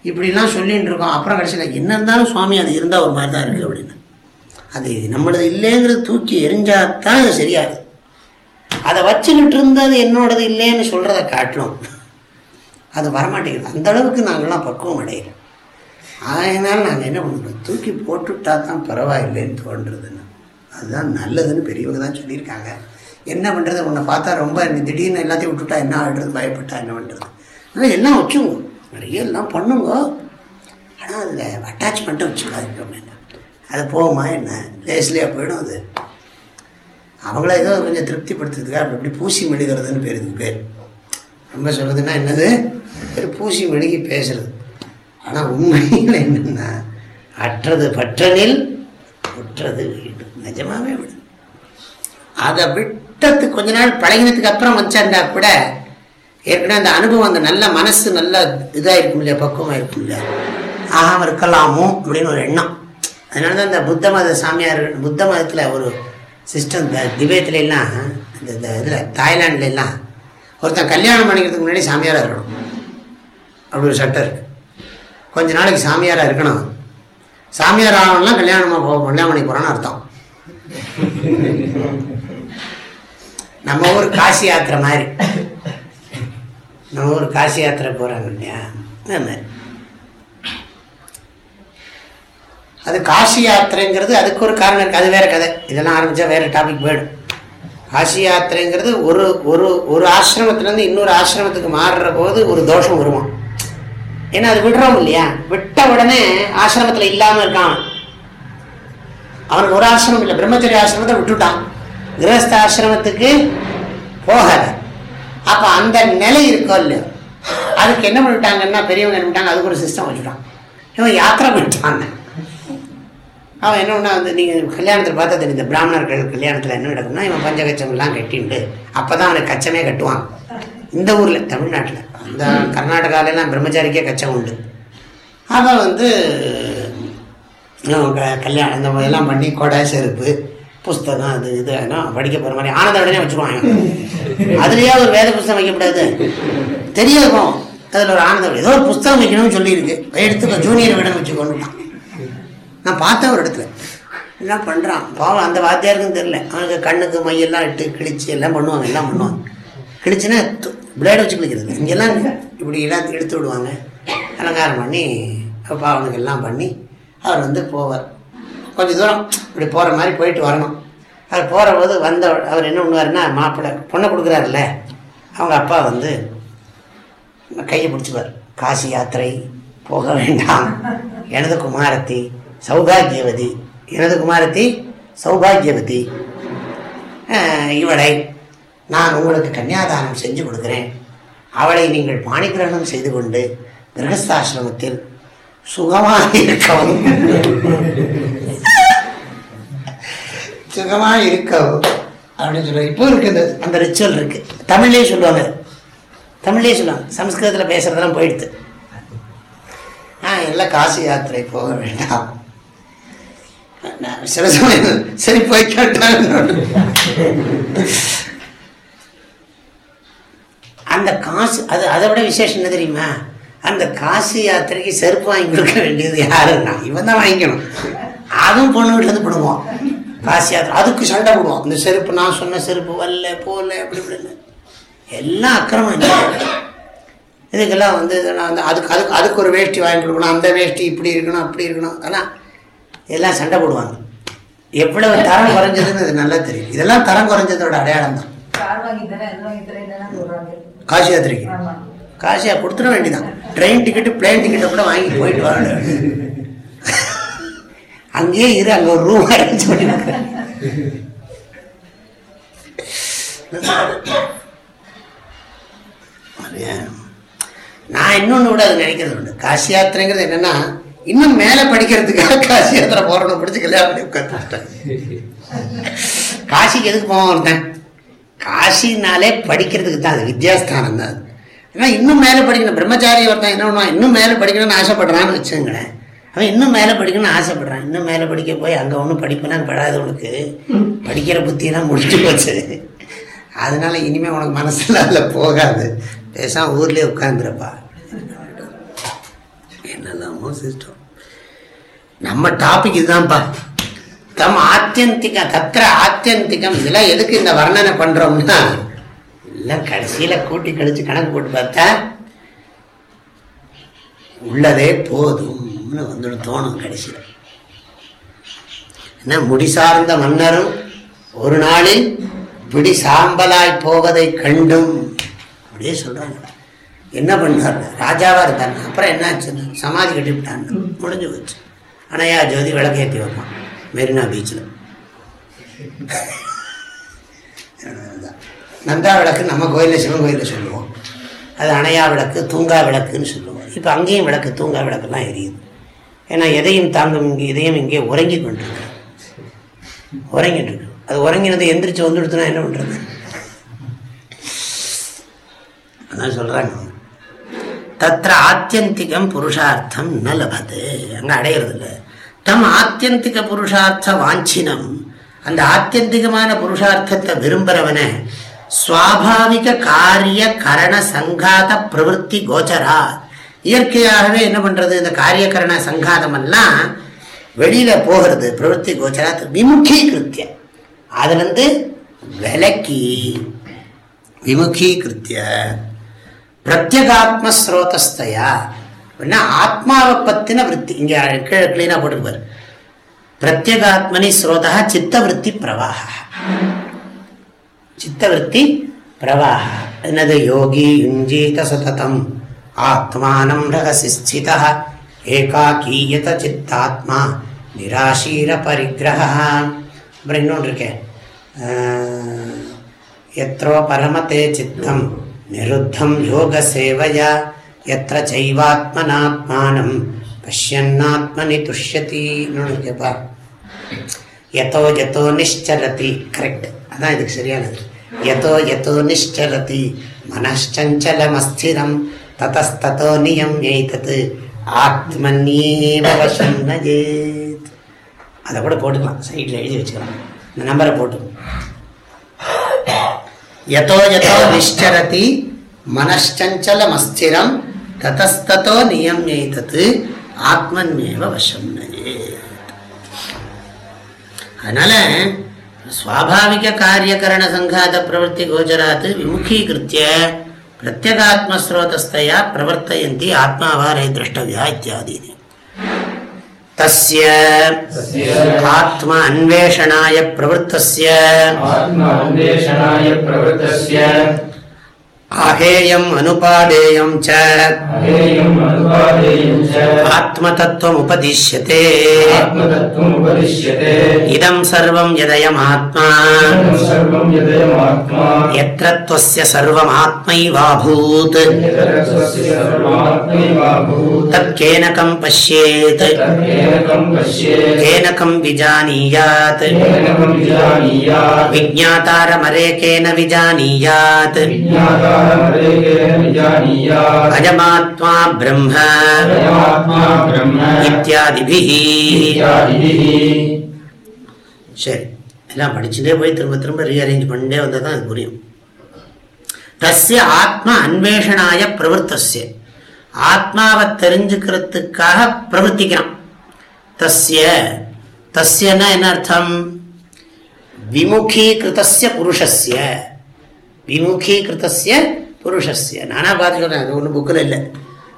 இப்படிலாம் சொல்லிகிட்டு இருக்கோம். அப்புறம் கடைசியில் என்ன இருந்தாலும் சுவாமி அது இருந்தால் ஒரு மாதிரி தான் இருக்குது அப்படின்னு. அது நம்மளது இல்லைங்கிறது தூக்கி எரிஞ்சாதான் அது சரியாது. அதை வச்சுக்கிட்டு இருந்தது என்னோடது இல்லைன்னு சொல்கிறத காட்டணும் அது வரமாட்டேங்குது. அந்த அளவுக்கு நாங்கள்லாம் பக்குவம் அடையிறோம் அதனால் நாங்கள் என்ன பண்ணுறோம் தூக்கி போட்டுவிட்டா தான் பரவாயில்லைன்னு தோன்றதுன்னு. அதுதான் நல்லதுன்னு பெரியவங்க தான் சொல்லியிருக்காங்க. என்ன பண்ணுறது உன்னை பார்த்தா ரொம்ப திடீர்னு எல்லாத்தையும் விட்டுட்டா என்ன ஆடுறது பயப்பட்டா என்ன பண்ணுறது ஆனால் எல்லாம் வச்சுங்க நிறைய எல்லாம் பண்ணுங்க. ஆனால் அதில் அட்டாச்மெண்ட்டை வச்சுக்காதீங்க அப்படின்னு. அது போகுமா என்ன? லேஸ்லேயே போயிடும் அது. அவங்கள ஏதோ கொஞ்சம் திருப்திப்படுத்துறதுக்காக அப்படி இப்படி பூசி மெழுகிறதுன்னு பேர் இதுக்கு பேர். ரொம்ப சொல்கிறதுன்னா என்னது? பூசி மெழுகி பேசுறது. ஆனால் உண்மையில் என்னென்னா அற்றது பற்றனில் உற்றது வீடு. நிஜமாவே விடு அதை விட்டத்துக்கு கொஞ்ச நாள் பழகினதுக்கு அப்புறம் வச்சிருந்தா கூட ஏற்கனவே அந்த அனுபவம் அந்த நல்ல மனசு நல்ல இதாக இருக்கும் இல்லையா பக்குவமாக இருக்கும் இல்லையா? ஆகாமல் இருக்கலாமோ அப்படின்னு ஒரு எண்ணம். அதனால தான் இந்த புத்த மத சாமியார் புத்த மதத்தில் ஒரு சிஸ்டம் இந்த திபேத்துல எல்லாம் இந்த இதில் தாய்லாண்டில் எல்லாம் ஒருத்தன் கல்யாணம் பண்ணிக்கிறதுக்கு முன்னாடி சாமியாராக இருக்கணும். அப்படி ஒரு சட்டம் இருக்குது கொஞ்ச நாளைக்கு சாமியாராக இருக்கணும். சாமியார் ஆகணும்லாம் கல்யாணமாக போ கல்யாணம் பண்ணி போகிறான்னு அர்த்தம். நம்ம ஊர் காசி யாத்திரை மாதிரி. நம்ம ஊர் காசி யாத்திரை போகிறாங்க இல்லையா? அது மாதிரி. அது காசி யாத்திரைங்கிறது அதுக்கு ஒரு காரணம் இருக்குது அது வேறு கதை. இதெல்லாம் ஆரம்பித்தா வேறு டாபிக் போயிடும். காசி யாத்திரைங்கிறது ஒரு ஒரு ஒரு ஆசிரமத்துலேருந்து இன்னொரு ஆசிரமத்துக்கு மாறுற போது ஒரு தோஷம் வருவான் ஏன்னா அது விடுறோம் இல்லையா? விட்ட உடனே ஆசிரமத்தில் இல்லாமல் இருக்கான். அவனுக்கு ஒரு ஆசிரமம் இல்லை. பிரம்மச்சரிய ஆசிரமத்தை விட்டுட்டான். கிரகஸ்த ஆசிரமத்துக்கு போகல அப்போ அந்த நிலை இருக்கோ இல்லையோ அதுக்கு என்ன பண்ணிட்டாங்கன்னா பெரியவங்க என்ன பண்ணிட்டாங்க அதுக்கு ஒரு சிஸ்டம் வச்சுட்டான். இவன் யாத்திரை பண்ணிட்டாங்க அவன் என்ன வந்து நீங்கள் கல்யாணத்தில் பார்த்தா தெரியுது இந்த பிராமணர்கள் கல்யாணத்தில் என்ன நடக்கும்னா இவன் பஞ்சகச்சம்லாம் கட்டிண்டு அப்போ தான் அவனுக்கு கச்சமே கட்டுவான். இந்த ஊரில் தமிழ்நாட்டில். இந்த கர்நாடகாவிலலாம் பிரம்மச்சாரிக்கே கச்சம் உண்டு. அவள் வந்து க- கல்யாணம் இந்த இதெல்லாம் பண்ணி கொடை செருப்பு புஸ்தகம் அது இது படிக்க போகிற மாதிரி ஆனந்த உடனே வச்சுருவாங்க அதுலேயே ஒரு வேத புஸ்தகம் வைக்கக்கூடாது தெரியும் அதில் ஒரு ஆனந்தம் ஏதோ ஒரு புஸ்தகம் வைக்கணும்னு சொல்லியிருக்கு. எடுத்து ஜூனியர் விட வச்சுக்கோன்னு நான் பார்த்தேன் ஒரு இடத்துல. என்ன பண்ணுறான் பாவம் அந்த வாத்தியாருக்கும் தெரில அவனுக்கு கண்ணுக்கு மையெல்லாம் இட்டு கிழிச்சு எல்லாம் பண்ணுவாங்க எல்லாம் பண்ணுவாங்க. கிழிச்சுன்னா பிளேடை வச்சு கிழிக்கிறது. இங்கெல்லாம் இப்படி எல்லாம் எடுத்து விடுவாங்க. அலங்காரம் பண்ணி பாவனுக்கு எல்லாம் பண்ணி அவர் வந்து போவார். கொஞ்சம் தூரம் இப்படி போகிற மாதிரி போயிட்டு வரணும். அவர் போகிற போது வந்த அவர் என்ன பண்ணுவாருன்னா மாப்பிள்ளை பொண்ணை கொடுக்குறாருல்ல. அவங்க அப்பா வந்து கையை பிடிச்சிப்பார். காசி யாத்திரை போக வேண்டாம். எனது குமாரத்தி சௌபாகியவதி. எனது குமாரத்தி சௌபாகியவதி. இவளை நான் உங்களுக்கு கன்னியாதானம் செஞ்சு கொடுக்குறேன். அவளை நீங்கள் பாணிகிரகணம் செய்து கொண்டு கிரகஸ்தாசிரமத்தில் சுகமாக இருக்கவும். சுகமாக இருக்கவும். அப்படின்னு சொல்லுவாங்க. இப்போ இருக்கு இந்த அந்த ரிச்சுவல் இருக்கு. தமிழ்லேயே சொல்லுவாங்க. தமிழ்லேயே சொல்லுவாங்க. சம்ஸ்கிருதத்தில் பேசுறதெல்லாம் போயிடுது. ஆ எல்லாம் காசி யாத்திரை போக வேண்டாம். நான் சில சமயம் சரி போய் அந்த காசு அது அதை விட விசேஷம் என்ன தெரியுமா? அந்த காசி யாத்திரைக்கு செருப்பு வாங்கி கொடுக்க வேண்டியது யாருன்னா இவன் தான் வாங்கிக்கணும். அதுவும் பொண்ணு வீட்டுல இருந்து பிடுங்குவான் காசி யாத்திரை அதுக்கு சண்டை போடுவோம். இந்த செருப்பு நான் சொன்ன செருப்பு வரல போகல அப்படி இப்படின்னு. எல்லாம் அக்கிரமம் இல்லை. இதுக்கெல்லாம் வந்து நான் அதுக்கு அதுக்கு அதுக்கு ஒரு வேஷ்டி வாங்கி கொடுக்கணும். அந்த வேஷ்டி இப்படி இருக்கணும் அப்படி இருக்கணும். அதெல்லாம் இதெல்லாம் சண்டை போடுவாங்க. எவ்வளவு தரம் குறைஞ்சதுன்னு அது நல்லா தெரியும். இதெல்லாம் தரம் குறைஞ்சதோட அடையாளம் தான். காசி யாத்திரைக்கு காசியா கொடுத்துட வேண்டியதான் ட்ரெயின் டிக்கெட்டு பிளேன் டிக்கெட்டை கூட வாங்கி போயிட்டு வர அங்கேயே இரு அங்க ஒரு ரூம் அரேஞ்ச் பண்ணிருக்கேன் நான் இன்னொன்று விட அது நினைக்கிறது உண்டு. காசி யாத்திரைங்கிறது என்னன்னா இன்னும் மேலே படிக்கிறதுக்காக காசி யாத்திரை போறணும் பிடிச்சி கல்யாணம் பண்ணி உட்காந்துட்டேன் காசிக்கு எதுக்கு போவான் ஒருத்தன் காசினாலே படிக்கிறதுக்கு தான் அது வித்யாஸ்தானம் தான் ஆனால் ஏன்னா இன்னும் மேலே படிக்கணும். பிரம்மச்சாரி ஒருத்தன் என்ன பண்ணுவான்? இன்னும் மேலே படிக்கணும்னு ஆசைப்படுறான்னு வச்சுங்களேன் அவன் இன்னும் மேலே படிக்கணும்னு ஆசைப்படுறான். இன்னும் மேலே படிக்க போய் அங்கே ஒன்றும் படிப்புனா படாதவனுக்கு படிக்கிற புத்தியெல்லாம் முடிஞ்சு போச்சு. அதனால இனிமேல் உனக்கு மனசில் அதில் போகாது. பேசாம ஊர்லேயே உட்காந்துருப்பா என்னெல்லாமோ சிஸ்டம் நம்ம டாபிக் இதுதான்ப்பா. தம் ஆத்தியந்திக தத்திர ஆத்தியந்திகம். இதெல்லாம் எதுக்கு இந்த வர்ணனை பண்றோம்னா எல்லாம் கடைசியில கூட்டி கழிச்சு கணக்கு போட்டு பார்த்தா உள்ளதே போதும்னு வந்துடும் தோணும் கடைசியில். என்ன முடி சார்ந்த மன்னரும் ஒரு நாளில் பிடி சாம்பலாய் போவதை கண்டும். அப்படியே சொல்றாங்க. என்ன பண்ணார்? ராஜாவா இருந்தார் அப்புறம் என்னாச்சு சமாதி கட்டிவிட்டாங்க. முடிஞ்சு போச்சு. அணையா ஜோதி விளக்கேற்றி வைப்பான். மெரினா பீச்சில். நந்தா விளக்கு நம்ம கோயிலில் சிவன் கோயிலில் சொல்லுவோம். அது அணையா விளக்கு தூங்கா விளக்குன்னு சொல்லுவோம். இப்போ அங்கேயும் விளக்கு தூங்கா விளக்கெல்லாம் எரியுது. ஏன்னா எதையும் தாங்கும் இங்கே இதையும் இங்கே உறங்கி கொண்டிருக்கு. உறங்கிட்டு இருக்கு. அது உறங்கினது எந்திரிச்சு வந்துடுத்துனா என்ன பண்ணுறது அதான் சொல்கிறாங்க தத்திர ஆத்தியந்திகம் புருஷார்த்தம் ந லபது அங்கே அடையிறது இல்லை தம் ஆத்தியந்திக புருஷார்த்த வாஞ்சினம். அந்த ஆத்தியந்திகமான புருஷார்த்தத்தை விரும்புறவன சுவாபாவிக காரிய கரண சங்காத பிரவருத்தி கோச்சரா. இயற்கையாகவே என்ன பண்றது? இந்த காரியகரண சங்காதம் எல்லாம் வெளியில போகிறது. பிரவருத்தி கோச்சரா விமுகீகிருத்திய. அதுல இருந்து விலக்கி. விமுகீகிருத்திய. பிரத்யகாத்மஸ்ரோதஸ்தயா. அப்படின்னா ஆத்மாவை பத்தின விற்பி இங்க கீழே கிளீனா போட்டுருப்பார். பிரத்யேகாத்மனி ஸ்ரோதா சித்தவருத்தி பிரவாக சித்தவருத்தி பிரவாக என்னது? யோகி யுஞ்சீத சததம். ஆத்மானம் ரகசி ஸ்தித ஏகாக்கீயத சித்தாத்மா. நிராசீர பரிகிரக அப்புறம் இன்னொன்று இருக்கேன் எத்ரோ பரமதே சித்தம். நிருத்தம் யோக சேவையா எத்திர சைவாத்மனாத்மானம் பஷ்யன்னாத்மனி துஷ்யதி கேப்பா எதோ எதோ நிஷ்சரதி கரெக்ட் அதான் இதுக்கு சரியானது எதோ எதோ நிஷ்சரதி மனச்சஞ்சலமஸ்திரம் ததஸ்தோ நியம் எய்தது ஆத்மன்யேவசம் நஜேத் அதை கூட போட்டுக்கலாம். சைடில் எழுதி வச்சுக்கலாம். இந்த நம்பரை போட்டு. எதோ எதோ நிஷ்சரதி மனச்சஞ்சலமஸ்திரம் ததஸ்தோ நியம் எய்தது ஆத்மன்யேவ வசம் நஜேத் அதனால சுவாபாவிக காரியகரண சங்காத பிரவருத்தி கோச்சராத் விமுகீகிருத்திய பிரத்யகாத்மஸ்ரோதஸ்தையா பிரவர்த்தயந்தி ஆத்மாவாரே திரஷ்டவியா இத்தியாதீனி தஸ்ய ஆத்ம அன்வேஷணாய பிரவருத்தஸ்ய आत्मान्वेषणाय प्रवृत्तस्य அஹேயம் அனுபாதேயம் ச अहेयम् अनुपादेयम् च ஆத்மதத்துவம் உபதிஷ்யதே आत्मतत्त्वमुपदिश्यते இதம் சர்வம் யதயம் ஆத்மா इदं सर्वम् यदयमात्मा यत्र त्वस्य सर्वमात्मैवाभूत् यतरस्वस्य सर्वमात्मैवाभूत् तत्केनकं पश्येत् तत्केनकम् पश्येत् केनकं विजानीयात् केनकम् विजानीयात् विज्ञातारमरेकेन विजानीयात् विज्ञातारमरेकेन विजानीयात् अजमात्मा ब्रह्म अयमात्मा ब्रह्म इत्यादिभिः इत्यादिभिः சரி எல்லாம் படிச்சுட்டே போய் திரும்ப திரும்ப ரீஅரேஞ்ச் பண்ணிட்டே வந்தால் தான் அது புரியும் தஸ்ய ஆத்ம அன்வேஷனாய பிரவருத்தஸ்ய ஆத்மாவை தெரிஞ்சுக்கிறதுக்காக பிரவர்த்திக்கிறான் தஸ்ய தஸ்யன்னா என்ன அர்த்தம் விமுகீகிருதஸ்ய புருஷஸ்ய விமுகீகிருதஸ்ய புருஷஸ்ய நானா பார்த்து அது ஒன்றும் புக்கில் இல்லை.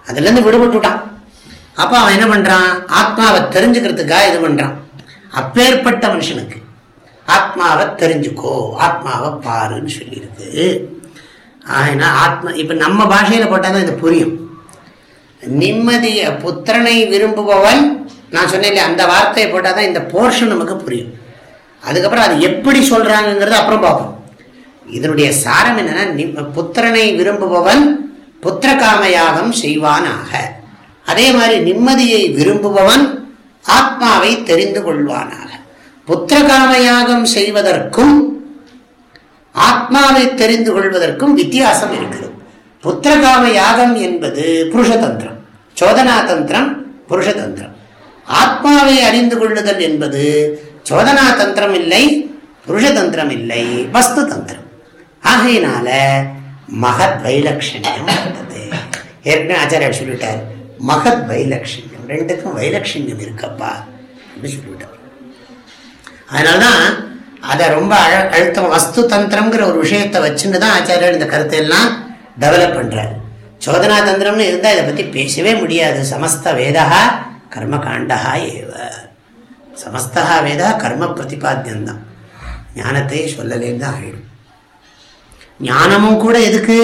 அதுலேருந்து விடுபட்டுட்டான் அப்போ அவன் என்ன பண்ணுறான் ஆத்மாவை தெரிஞ்சுக்கிறதுக்காக இது பண்ணுறான் அப்பேற்பட்ட மனுஷனுக்கு ஆத்மாவை தெரிஞ்சுக்கோ ஆத்மாவை பாருன்னு சொல்லியிருக்கு ஆகினா ஆத்மா இப்போ நம்ம பாஷையில் போட்டால் தான் இது புரியும். நிம்மதிய புத்திரனை விரும்புபவன் நான் சொன்னேன் அந்த வார்த்தையை போட்டால் தான் இந்த போர்ஷன் நமக்கு புரியும். அதுக்கப்புறம் அது எப்படி சொல்கிறாங்கங்கிறது அப்புறம் பார்ப்போம். இதனுடைய சாரம் என்னன்னா புத்திரனை விரும்புபவன் புத்திர காமயாகம் செய்வானாக. அதே மாதிரி நிம்மதியை விரும்புபவன் ஆத்மாவை தெரிந்து கொள்வானாக. புத்திர காமயாகம் செய்வதற்கும் ஆத்மாவை தெரிந்து கொள்வதற்கும் வித்தியாசம் இருக்கிறது. புத்திரகாம யாகம் என்பது புருஷதந்திரம் சோதனா தந்திரம் புருஷதந்திரம். ஆத்மாவை அறிந்து கொள்ளுதல் என்பது சோதனா தந்திரம் இல்லை புருஷதந்திரம் இல்லை வஸ்து தந்திரம் ஆகையினால மகத் வைலட்சண்யம் வந்தது. ஏற்கனவே ஆச்சாரியார் சொல்லிட்டார் மகத் வைலட்சண்யம் ரெண்டுக்கும் வைலட்சண்யம் இருக்கப்பா அப்படின்னு சொல்லிவிட்டார் அதனால்தான் அதை ரொம்ப அழ அழுத்தம் வஸ்து தந்திரம்ங்கிற ஒரு விஷயத்தை வச்சுட்டு தான் ஆச்சாரியர் இந்த கருத்தை எல்லாம் டெவலப் பண்ணுறார் சோதனா தந்திரம்னு இருந்தால் இதை பற்றி பேசவே முடியாது. சமஸ்த வேதா கர்மகாண்டா ஏவ. சமஸ்தா வேதா கர்ம பிரதிபாத்தியம்தான். ஞானத்தை சொல்லலேன்னு தான் ஆயிடும். ஞானமும் கூட எதுக்கு?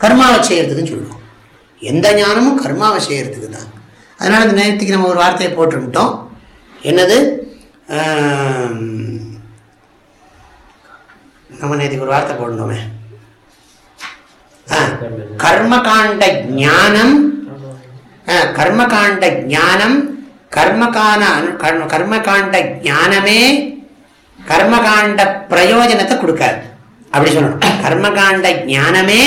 கர்மாவை செய்யறதுக்குன்னு சொல்லுவோம் எந்த ஞானமும் கர்மாவை செய்யறதுக்கு தான் அதனால இந்த நேரத்துக்கு நம்ம ஒரு வார்த்தையை போட்டுட்டோம் என்னது? நம்ம நேற்றுக்கு ஒரு வார்த்தை போடணுமே. ஆ, கர்மகாண்ட ஞானம் ஆ, கர்மகாண்ட ஞானம் கர்மகான அனு- கர்ம கர்மகாண்ட ஞானமே கர்மகாண்ட பிரயோஜனத்தை கொடுக்காது. அப்படி சொல்லணும் கர்மகாண்ட ஞானமே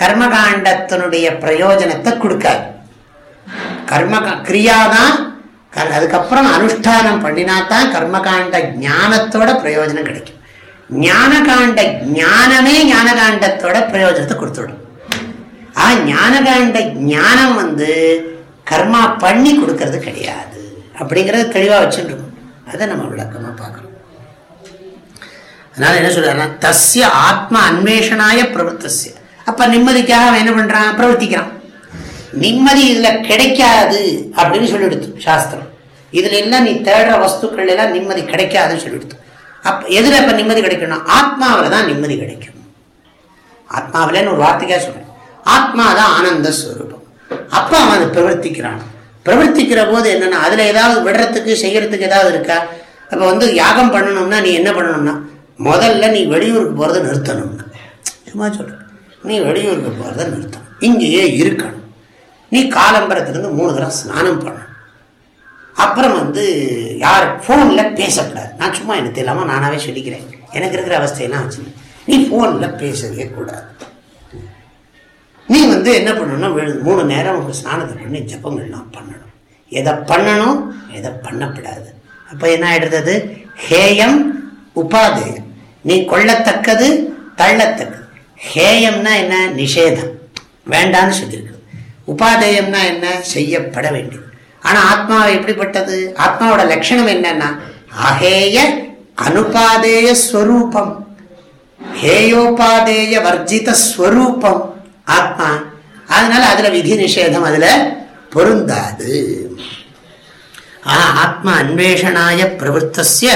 கர்மகாண்டத்தினுடைய பிரயோஜனத்தை கொடுக்காது. கர்ம கிரியாதான் தான் அதுக்கப்புறம் அனுஷ்டானம் பண்ணினா தான் கர்மகாண்ட ஞானத்தோட பிரயோஜனம் கிடைக்கும். ஞானகாண்ட ஞானமே ஞானகாண்டத்தோட பிரயோஜனத்தை கொடுத்துடும். ஆ ஞானகாண்ட ஞானம் வந்து கர்மா பண்ணி கொடுக்கறது கிடையாது. அப்படிங்கிறத தெளிவாக வச்சுருக்கோம் அதை நம்ம விளக்கமாக பார்க்கணும். அதனால என்ன சொல்றாருன்னா தஸ்ய ஆத்ம அன்வேஷனாய பிரவர்த்தஸ்ய. அப்ப நிம்மதிக்காக அவன் என்ன பண்றான்? பிரவர்த்திக்கிறான். நிம்மதி இதுல கிடைக்காது அப்படின்னு சொல்லிடுது சாஸ்திரம். இதுல எல்லாம் நீ தேடுற வஸ்துக்கள் எல்லாம் நிம்மதி கிடைக்காதுன்னு சொல்லிடுது அப்ப எதுல இப்ப நிம்மதி கிடைக்கணும் ஆத்மாவில தான் நிம்மதி கிடைக்கும். ஆத்மாவிலன்னு ஒரு வார்த்தைக்கா சொல்றேன். ஆத்மா தான் ஆனந்த ஸ்வரூபம். அப்ப அவன் அதை பிரவர்த்திக்கிறான். பிரவர்த்திக்கிற போது என்னன்னா அதுல ஏதாவது விடுறதுக்கு செய்யறதுக்கு ஏதாவது இருக்கா? அப்ப வந்து யாகம் பண்ணணும்னா நீ என்ன பண்ணணும்னா முதல்ல நீ வெளியூருக்கு போறதை நிறுத்தணும். சும்மா சொல்றேன் நீ வெளியூருக்கு போறதை நிறுத்தணும். இங்கேயே இருக்கணும். நீ காலம்பரத்துலேருந்து மூணு தடவை ஸ்நானம் பண்ணணும். அப்புறம் வந்து யார் ஃபோனில் பேசக்கூடாது. நான் சும்மா எனக்கு தெரியாமல் நானாகவே சொல்லிக்கிறேன். எனக்கு இருக்கிற அவஸ்தையெல்லாம் வச்சு நீ ஃபோனில் பேசவே கூடாது. நீ வந்து என்ன பண்ணணும்னா விழு- மூணு நேரம் உங்கள் ஸ்நானத்தை பண்ணி ஜப்பங்கள்லாம் பண்ணணும். எதை பண்ணணும்? எதை பண்ணக்கூடாது அப்போ என்ன ஆகிடுறது ஹேயம் உபாதேயம் நீ கொள்ளத்தக்கது தள்ளத்தக்கது. ஹேயம்னா என்ன? நிஷேதம். வேண்டான்னு சொல்லியிருக்கு. உபாதேயம்னா என்ன? செய்யப்பட வேண்டியது ஆனால் ஆத்மா எப்படிப்பட்டது? ஆத்மாவோட லட்சணம் என்னன்னா அஹேய அனுபாதேய ஸ்வரூபம். ஹேயோபாதேய வர்ஜித ஸ்வரூபம். ஆத்மா. அதனால அதுல விதி நிஷேதம் அதுல பொருந்தாது. ஆத்மா அன்வேஷனாய பிரவருத்தசிய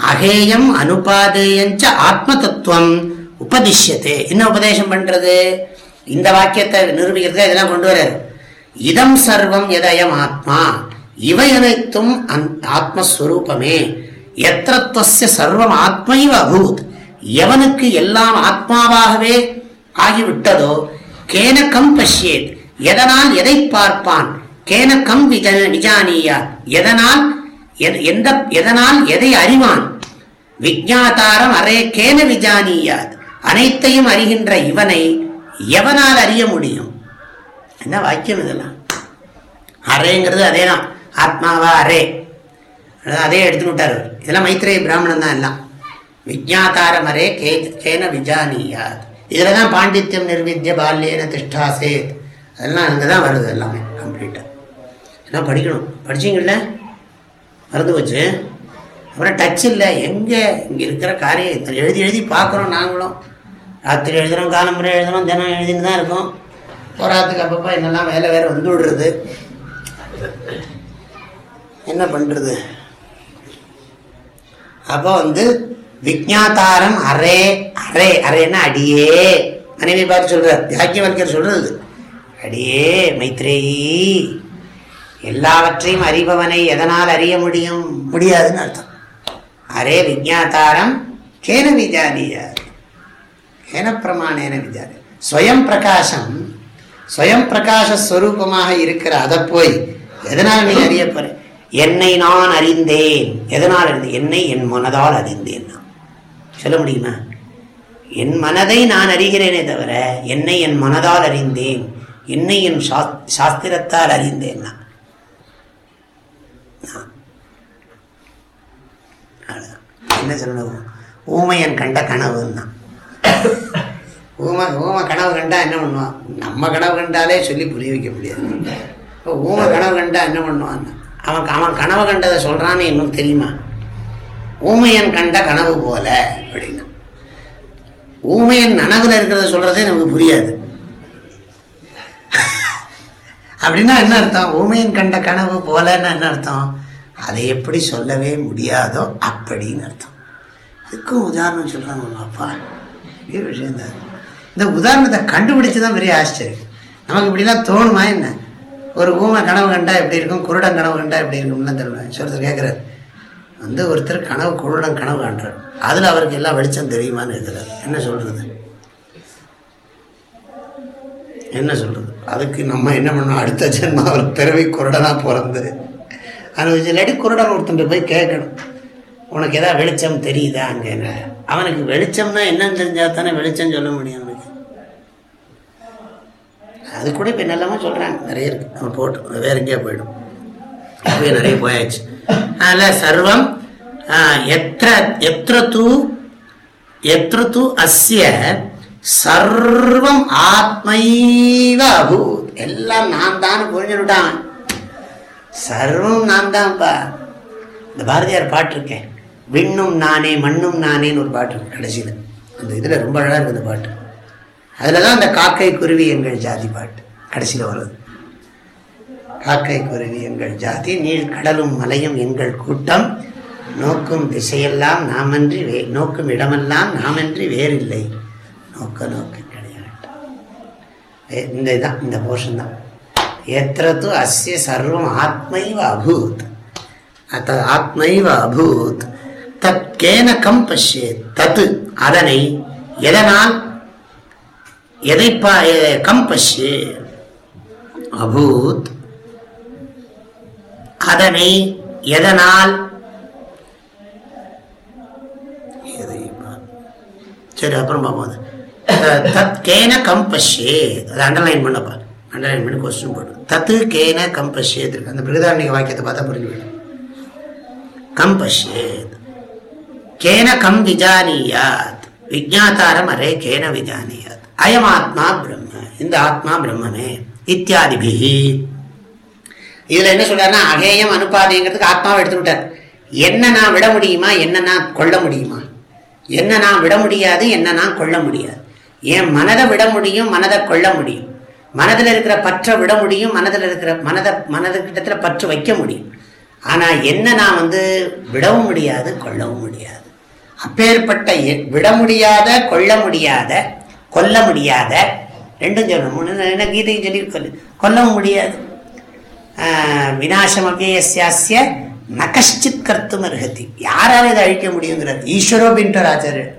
அகேயம் அனுபாதேயஞ்ச ஆத்ம தத்துவம் உபதிஷ்யத்தை என்ன உபதேசம் பண்றது? இந்த வாக்கியத்தை நிரூபிக்கிறதுக்கு இதெல்லாம் கொண்டு வர்றாரு. இதம் சர்வம் எதயம் ஆத்மா. இவை அனைத்தும் ஆத்மஸ்வரூபமே. எத்திரத்வசிய சர்வம் ஆத்மைவ அபூத். எவனுக்கு எல்லாம் ஆத்மாவாகவே ஆகிவிட்டதோ கேன கம் பஷ்யேத். எதனால் எதை பார்ப்பான்? கேன கம் விஜ நிஜானியா எதனால் எந்த எதனால் எதை அறிவான்? விஜாதாரம் அரே கேன விஜானியாத். அனைத்தையும் அறிகின்ற இவனை எவனால் அறிய முடியும்? என்ன வாக்கியம் இதெல்லாம்? அரேங்கிறது அதேதான். ஆத்மாவா அரே அதே எடுத்துன்னு விட்டார். இதெல்லாம் மைத்ரேய பிராமணன் தான் எல்லாம். விஜாதாரம் அரே கே கேன விஜானியாத். இதில் தான் பாண்டித்யம் நிர்வித்ய பால்யேன திஷ்டாசேத். அதெல்லாம் அங்கே தான் வருது எல்லாமே கம்ப்ளீட்டாக எல்லாம் படிக்கணும்? படிச்சீங்கல்ல? மறந்து போச்சு. அப்புறம் டச் இல்லை. எங்கே? இங்கே இருக்கிற காரியம் இத்தனை எழுதி எழுதி பார்க்குறோம் நாங்களும். ராத்திரி எழுதுகிறோம் காலம்புரை எழுதுறோம் தினம் எழுதின்னு தான் இருக்கோம். போராத்துக்கு அப்பப்போ என்னெல்லாம் வேலை வேறு வந்து விடுறது. என்ன பண்ணுறது அப்போ வந்து விக்ஞாதாரம் அரே அரே அரேன்னா அடியே. மனைவி பார்த்து சொல்கிறார் யாக்கியவல்கர் சொல்கிறது அடியே மைத்ரேயி. எல்லாவற்றையும் அறிபவனை எதனால் அறிய முடியும்? முடியாதுன்னு அர்த்தம். அரே விஜாதாரம் கேன விஜானிய கேன பிரமாணேன விஜானி. ஸ்வயம் பிரகாசம் ஸ்வயம் பிரகாசஸ்வரூபமாக இருக்கிற அதை போய் எதனால் நீ அறிய போற? என்னை நான் அறிந்தேன். எதனால் அறிந்தேன்? என்னை என் மனதால் அறிந்தேன் நான். சொல்ல முடியுமா? என் மனதை நான் அறிகிறேனே தவிர என்னை என் மனதால் அறிந்தேன். என்னை என் சாஸ்- சாஸ்திரத்தால் அறிந்தேன் நான். என்ன சொல்லணும்? ஊமையன் கண்ட கனவுன்னா. ஊமை ஊமை கனவு கண்டா என்ன பண்ணுவான்? நம்ம கனவு கண்டாலே சொல்லி புரிய வைக்க முடியாது. இப்போ ஊமை கனவு கண்டா என்ன பண்ணுவான் அவன் அவன் கனவு கண்டதை சொல்றான்னு இன்னும் தெரியுமா? ஊமையன் கண்ட கனவு போல அப்படின்னா. ஊமையன் நனவில் இருக்கிறத சொல்றதே நமக்கு புரியாது. அப்படின்னா என்ன அர்த்தம்? ஊமையன் கண்ட கனவு போலன்னு என்ன அர்த்தம்? அதை எப்படி சொல்லவே முடியாதோ அப்படின்னு அர்த்தம். இதுக்கும் உதாரணம் சொல்றாங்க அப்பா. பெரிய விஷயம் தான் இந்த உதாரணத்தை கண்டுபிடிச்சு தான் பெரிய ஆச்சரியம். நமக்கு இப்படிலாம் தோணுமா என்ன? ஒரு ஊமை கனவு கண்டா எப்படி இருக்கும்? குருடன் கனவு கண்டா எப்படி இருக்கும்லாம் தெரியல ஒருத்தர் கேட்குறாரு வந்து ஒருத்தர் கனவு குருடன் கனவு காண்றார். அதில் அவருக்கு எல்லாம் வெளிச்சம் தெரியுமான்னு இருக்கிறார் என்ன சொல்கிறது என்ன சொல்கிறது அதுக்கு நம்ம என்ன பண்ணோம் அடுத்த ஜென்மாவில் பிறவி குருடனாக பிறந்து. அனுபவிச்சு இல்லாட்டி குருடன் ஒருத்தன் போய் கேட்கணும். உனக்கு ஏதாவது வெளிச்சம் தெரியுதா அங்கே அவனுக்கு வெளிச்சம்னா என்னன்னு தெரிஞ்சா தானே வெளிச்சம் சொல்ல முடியும் அவனுக்கு. அது கூட இப்போ என்னெல்லாமோ சொல்கிறாங்க நிறைய இருக்கு. அவன் போட்டு வேற எங்கேயா போயிடும். அப்படியே நிறைய போயாச்சு. அதில் சர்வம் ஆ, எத்திர எத்திர தூ எத்திர தூ அஸ்ய சர்வம் ஆத்மைவ அபூத். எல்லாம் நான் தான் புரிஞ்சுட்டான் சர்வம் நான் தான்ப்பா இந்த பாரதியார் பாட்டு இருக்கேன் விண்ணும் நானே மண்ணும் நானேன்னு ஒரு பாட்டு இருக்கு கடைசியில். அந்த இதில் ரொம்ப அழகாக இருக்குது அந்த பாட்டு. அதில் தான் அந்த காக்கை குருவி எங்கள் ஜாதி பாட்டு கடைசியில் வருது காக்கை குருவி எங்கள் ஜாதி நீள் கடலும் மலையும் எங்கள் கூட்டம். நோக்கும் திசையெல்லாம் நாமன்றி வே நோக்கும் இடமெல்லாம் நாமன்றி வேறில்லை. நோக்க நோக்க கிடையாது இந்த இதான் இந்த போர்ஷன் தான். எத்திரத்து அஸ்ய சர்வம் ஆத்மைவ அபூத். அத்த ஆத்மைவ அபூத். தத் கேன கம் பஷ்யேத். தத் அதனை எதனால்? எதை பா கம் பஷ்யே அபூத். அதனை எதனால்? சரி அப்புறம் பார்ப்போம். தத் கேன கம் அதை அண்டர்லைன் பண்ணப்பா. அண்டர்லைன் பண்ணி கொஸ்டின் போடு. தத்து கேன கம் இருக்கு. அந்த பிருகதாரணிக வாக்கியத்தை பார்த்தா புரிஞ்சு போயிடும் கம் பஷ்யேத். கேன கம் விஜானியாத் விஜாத்தாரம் அரே கேன விஜானியாத் அயம் ஆத்மா பிரம்ம இந்த ஆத்மா பிரம்மனே இத்தியாதிபிஹி இதுல என்ன சொல்றாருன்னா அகேயம் அனுபாதிங்கிறதுக்கு ஆத்மாவை எடுத்து விட்டார். என்ன நான் விட முடியுமா? என்ன நான் கொள்ள முடியுமா? என்ன நான் விட முடியாது? என்ன நான் கொள்ள முடியாது? என் மனதை விட முடியும் மனதை கொள்ள முடியும்? மனதில் இருக்கிற பற்றை விட முடியும் மனதில் இருக்கிற மனதை மனதுக்கிட்டத்தில் பற்று வைக்க முடியும். ஆனால் என்ன நான் வந்து விடவும் முடியாது கொள்ளவும் முடியாது? அப்பேற்பட்ட எ- விட முடியாத கொள்ள முடியாத கொல்ல முடியாத ரெண்டும் சொல்லணும் என்ன கீதையும் சொல்லி கொல்லவும் முடியாது. ஆஹ், விநாசம் நகஷ்டித் கர்த்தும் அருகதி. யாரால இதை அழிக்க முடியுங்கிறார் ஈஸ்வரோ பின்ட்டார் ஆச்சாரியர்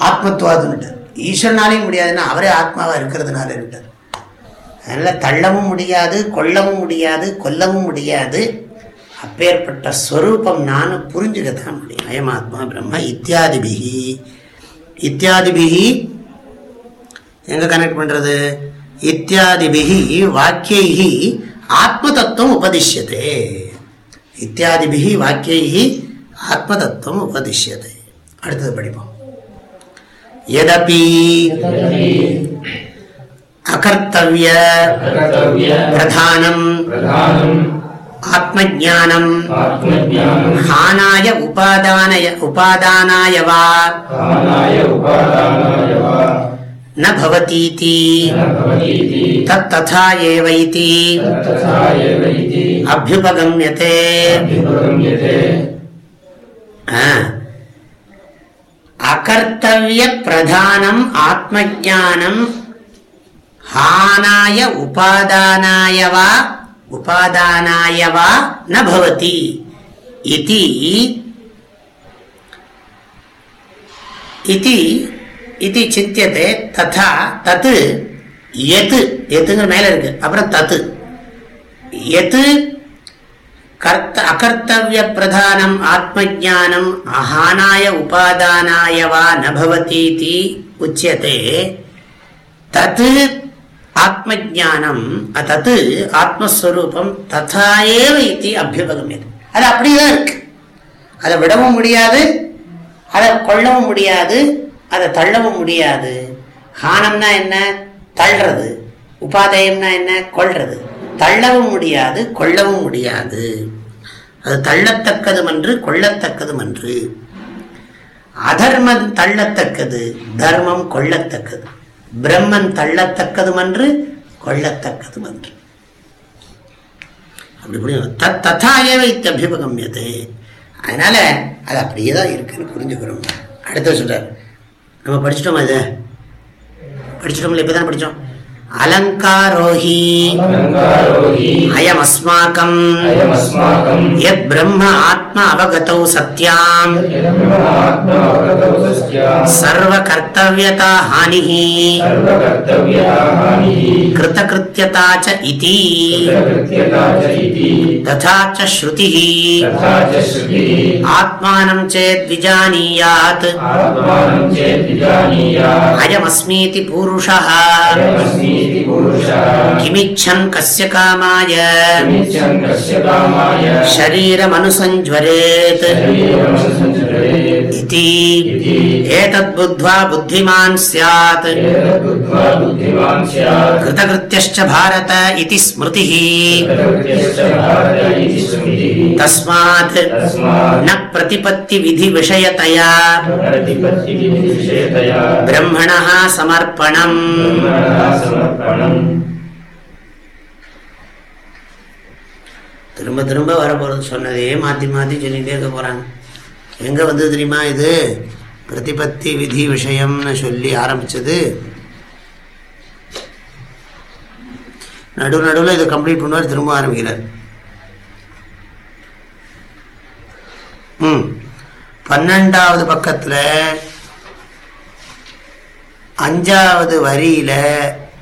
ஆத்மத்துவாதுன்ட்டார் ஈஸ்வரனாலையும் முடியாதுன்னா அவரே ஆத்மாவாக இருக்கிறதுனால விட்டார் அதனால் தள்ளவும் முடியாது கொல்லவும் முடியாது கொல்லவும் முடியாது. அப்பேற்பட்ட ஸ்வரூபம் நானும் புரிஞ்சுக்க தான் முடியும். அயம் பிரம்ம இத்தியாதிபிகி. இத்தியாதிபிகி எங்கே கனெக்ட் பண்ணுறது இத்தியாதிபிகி வாக்கியைகி ஆத்ம தத்துவம் உபதிஷ்யதே. இத்தியாதிபிகி வாக்கியைகி ஆத்ம தத்துவம் உபதிஷ்யதே. அடுத்தது படிப்போம். எதபி? அகர்த்தவிய. பிரதானம். ஆத்மஜானம் आत्मज्ञानम् ஹானாய உபாதானய உபாதானாய வா कालाय उपादानाय वा ந பவதீதி न भवतीति தத் ததா ஏவ இதி तथा एव इति அபியுபகம்யதே अभिगम्यते ஆ. அகர்த்தவிய பிரதானம் ஆத்மஜானம் ஹானாய உபாதானாய வா உபாதானாய வா ந பவதி இதி இதி இது சித்தியதே ததா தத்து எது எதுங்கிற மேல இருக்கு. அப்புறம் தத்து எது கர்த்த அகர்த்தவிய பிரதானம் ஆத்ம ஜானம் அஹானாய உபாதானாய வா நபவதீதி தத்து ஆத்ம ஆத்மஜானம் தத்து ஆத்மஸ்வரூபம் ததாயேவ ஏவ இது அபியுபகமியது அது அப்படிதான் இருக்கு. அதை விடவும் முடியாது அதை கொள்ளவும் முடியாது அதை தள்ளவும் முடியாது. ஹானம்னா என்ன? தள்ளுறது. உபாதயம்னா என்ன? கொள்றது. தள்ளவும் முடியாது கொள்ளவும் முடியாது. அது தள்ளத்தக்கதும் என்று கொள்ளத்தக்கதும் என்று அதர்மம் தள்ளத்தக்கது தர்மம் கொள்ளத்தக்கது. பிரம்மன் தள்ளத்தக்கதும் அன்று கொள்ளத்தக்கதும் அன்று அப்படி புரியும் தத் ததாயவ இத்தபியுபகமியதே அதனால அது அப்படியே தான் இருக்குன்னு புரிஞ்சுக்கிறோம். அடுத்த சொல்றார். நம்ம படிச்சிட்டோமா இதை? படிச்சிட்டோம்ல இப்பதானே படிச்சோம். படித்தோம் यमस्माकम् यद्ब्रह्म आत्म अवगतौ सत्याम्। सर्वकर्तव्यता हानिः। कृतकृत्यता च इति। तथा च श्रुतिः। आत्मानं चेद्विजानीयात्। अयमस्मीति पूरुषः। किमिच्छन् कस्य कामाय। शरीरमनुसञ्ज्वरेत्। इति इति एतत् बुद्ध्वा बुद्धिमान् स्यात् एतद्बुद्ध्वा बुद्धिमान् स्यात् कृतकृत्यश्च भारत इति स्मृतिः कृतकृत्यश्च भारत इति स्मृतिः तस्मात् तस्मात् न प्रतिपत्तिविधिविषयतया प्रतिपत्तिविधिविषयतया ब्रह्मणः समर्पणम् ब्रह्मणः समर्पणम् திரும்ப திரும்ப வரப்போகிறது சொன்னதே மாற்றி மாற்றி சொல்லிகிட்டே இருக்க போகிறாங்க எங்கே வந்து தெரியுமா இது? பிரதிபத்தி விதி விஷயம்னு சொல்லி ஆரம்பிச்சது. நடு நடுவில் இதை கம்ப்ளீட் பண்ணுவார் திரும்ப ஆரம்பிக்கிறார். ம். பன்னெண்டாவது பக்கத்தில் அஞ்சாவது வரியில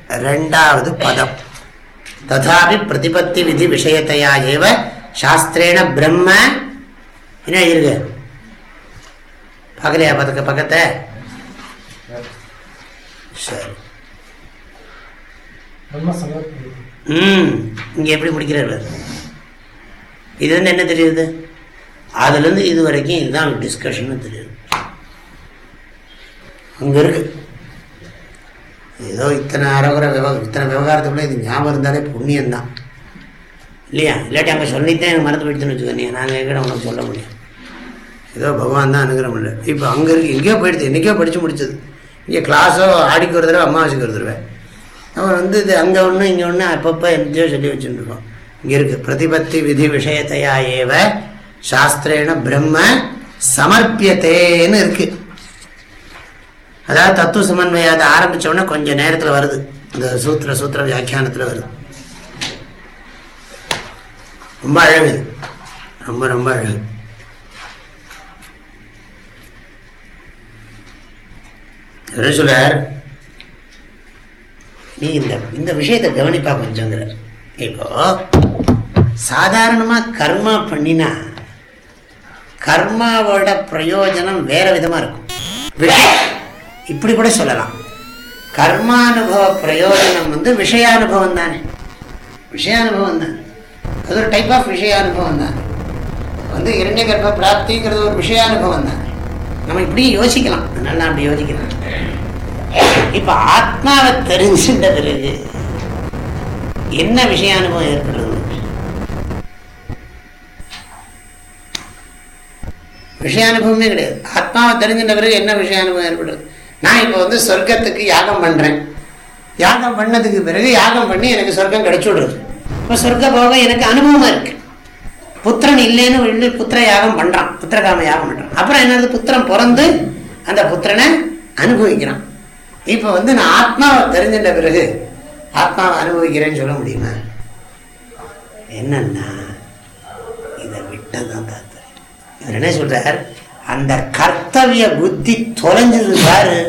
ரெண்டாவது பதம். ததாபி பிரதிபத்தி விதி விஷயத்தையா ஏவ சாஸ்திரேண பிரம்ம? என்ன எழுதியிருக்கு? பார்க்கலையா பதக்க பக்கத்தை? சரி. ம் இங்கே எப்படி முடிக்கிறார். இதுலேருந்து என்ன தெரியுது? அதுலேருந்து இது வரைக்கும் இதுதான் டிஸ்கஷன் தெரியுது. அங்கே இருக்கு. ஏதோ இத்தனை அறகுற விவ இத்தனை விவகாரத்துக்குள்ளே இது ஞாபகம் இருந்தாலே புண்ணியம்தான். இல்லையா? இல்லாட்டி அங்கே சொல்லித்தான் எனக்கு மறந்து போயிடுச்சுன்னு வச்சுக்கோ நீ நாங்கள் எங்கே உனக்கு சொல்ல முடியும். ஏதோ பகவான் தான் அனுகிரம் இல்லை இப்போ அங்கே இருக்கு எங்கேயோ போயிடுச்சு என்றைக்கோ படித்து முடிச்சது. இங்கே கிளாஸோ ஆடிக்கு ஒரு தடவை அமாவாசைக்கு ஒரு தடவை. அவன் வந்து இது அங்கே ஒன்று இங்கே ஒன்று அப்பப்போ எங்கேயோ சொல்லி வச்சுருக்கோம் இங்கே இருக்குது பிரதிபத்தி விதி விஷயத்தையா ஏவ சாஸ்திரேண பிரம்ம சமர்ப்பியத்தேன்னு இருக்குது அதாவது தத்துவ சமன்வயத்தை ஆரம்பிச்ச கொஞ்சம் நேரத்தில் வருது. இந்த சூத்திர சூத்திர வியாக்கியானத்தில் வருது. ரொம்ப அழகு ரொம்ப ரொம்ப அழகு. என்ன சொல்றார்? நீ இந்த இந்த விஷயத்தை கவனிப்பா கொஞ்சங்கிறார் இப்போ சாதாரணமா கர்மா பண்ணினா கர்மாவோட பிரயோஜனம் வேற விதமா இருக்கும். இப்படி கூட சொல்லலாம். கர்மானுபவ பிரயோஜனம் வந்து விஷயானுபவம் தானே. விஷயானுபவம் தான். அது ஒரு டைப் ஆஃப் விஷயானுபவம் தான். வந்து இரண்ய கர்ப்ப பிராப்திங்கிறது ஒரு விஷயானுபவம் தான். நம்ம இப்படியும் யோசிக்கலாம். நல்லா அப்படி யோசிக்கலாம். இப்ப ஆத்மாவை தெரிஞ்சுட்ட பிறகு என்ன விஷயானுபவம் ஏற்படுறது விஷயானுபவமே கிடையாது. ஆத்மாவை தெரிஞ்சின்ற பிறகு என்ன விஷயானுபவம் ஏற்படுது? நான் இப்போ வந்து சொர்க்கத்துக்கு யாகம் பண்றேன். யாகம் பண்ணதுக்கு பிறகு யாகம் பண்ணி எனக்கு சொர்க்கம் கிடைச்சு விடுறது இப்போ சொர்க்க போக எனக்கு அனுபவமா இருக்கு. புத்திரன் இல்லைன்னு சொல்லி புத்திர யாகம் பண்றான் புத்திரகாம யாகம் பண்றான். அப்புறம் என்னது? புத்திரன் பிறந்து அந்த புத்திரனை அனுபவிக்கிறான். இப்போ வந்து நான் ஆத்மாவை தெரிஞ்சிட்ட பிறகு ஆத்மாவை அனுபவிக்கிறேன்னு சொல்ல முடியுமா? என்னன்னா இதை விட்டதான் தாத்தர் இவர் என்ன சொல்றார்? அந்த கர்த்தவிய புத்தி தொலைஞ்சது பாரு.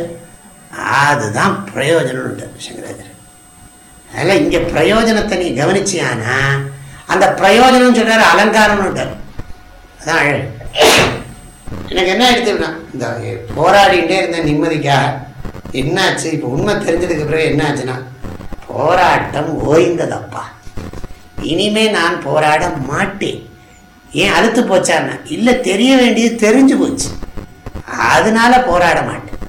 அதுதான் பிரயோஜனம் சங்கராச்சாரியர். அதனால இங்க பிரயோஜனத்தை நீ கவனிச்சியானா அந்த பிரயோஜனம் சொல்றாரு அலங்காரம்னு அதான் அழகு. எனக்கு என்ன எடுத்துன்னா இந்த போராடிக்கிட்டே இருந்தேன் நிம்மதிக்காக என்னாச்சு? இப்போ உண்மை தெரிஞ்சதுக்கு பிறகு என்னாச்சுன்னா போராட்டம் ஓய்ந்ததப்பா. இனிமே நான் போராட மாட்டேன். ஏன் அழுத்து போச்சான்னா இல்லை தெரிய வேண்டியது தெரிஞ்சு போச்சு. அதனால போராட மாட்டேன்.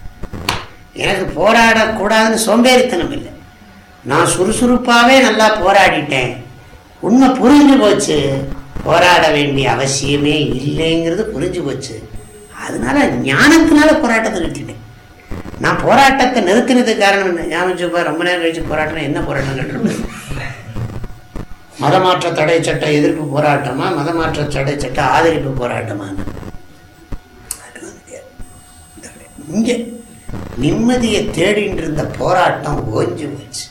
எனக்கு போராடக்கூடாதுன்னு சோம்பேறித்தனம் இல்லை. நான் சுறுசுறுப்பாகவே நல்லா போராடிட்டேன். உண்மை புரிஞ்சு போச்சு. போராட வேண்டிய அவசியமே இல்லைங்கிறது புரிஞ்சு போச்சு. அதனால ஞானத்தினால போராட்டத்தை நிறுத்திட்டேன். நான் போராட்டத்தை நிறுத்தினதுக்கு காரணம் என்ன? ஞாபகம் ரொம்ப நேரம் கழிச்சு போராட்டம் என்ன போராட்டம் கேட்டிருந்தேன் மதமாற்ற தடை சட்ட எதிர்ப்பு போராட்டமா? மதமாற்ற தடை சட்ட ஆதரிப்பு போராட்டமான்னு. இங்க நிம்மதியை தேடிட்டு இருந்த போராட்டம் ஓஞ்சு போச்சு.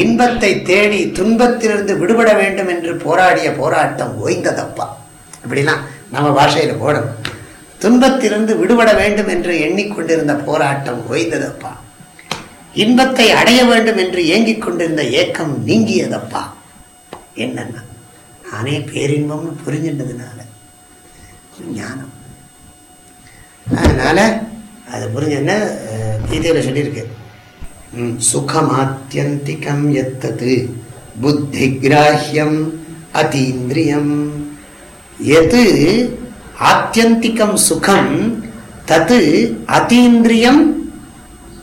இன்பத்தை தேடி துன்பத்திலிருந்து விடுபட வேண்டும் என்று போராடிய போராட்டம் ஓய்ந்ததப்பா. இப்படிலாம் நம்ம பாஷையில் போடணும் துன்பத்திலிருந்து விடுபட வேண்டும் என்று எண்ணிக்கொண்டிருந்த போராட்டம் ஓய்ந்ததப்பா. இன்பத்தை அடைய வேண்டும் என்று ஏங்கிக் கொண்டிருந்த ஏக்கம் நீங்கியதப்பா. என்னன்னா? நானே பேரின்பம்னு புரிஞ்சின்றதுனால ஞானம். அதனால அது புரிஞ்சுன்னா கீதையில் சொல்லியிருக்கு. சுகமாத்தியந்திகம் எத்தது? புத்தி கிராஹ்யம் அதீந்திரியம். எது ஆத்தியந்திகம் சுகம் தத்து அதீந்திரியம்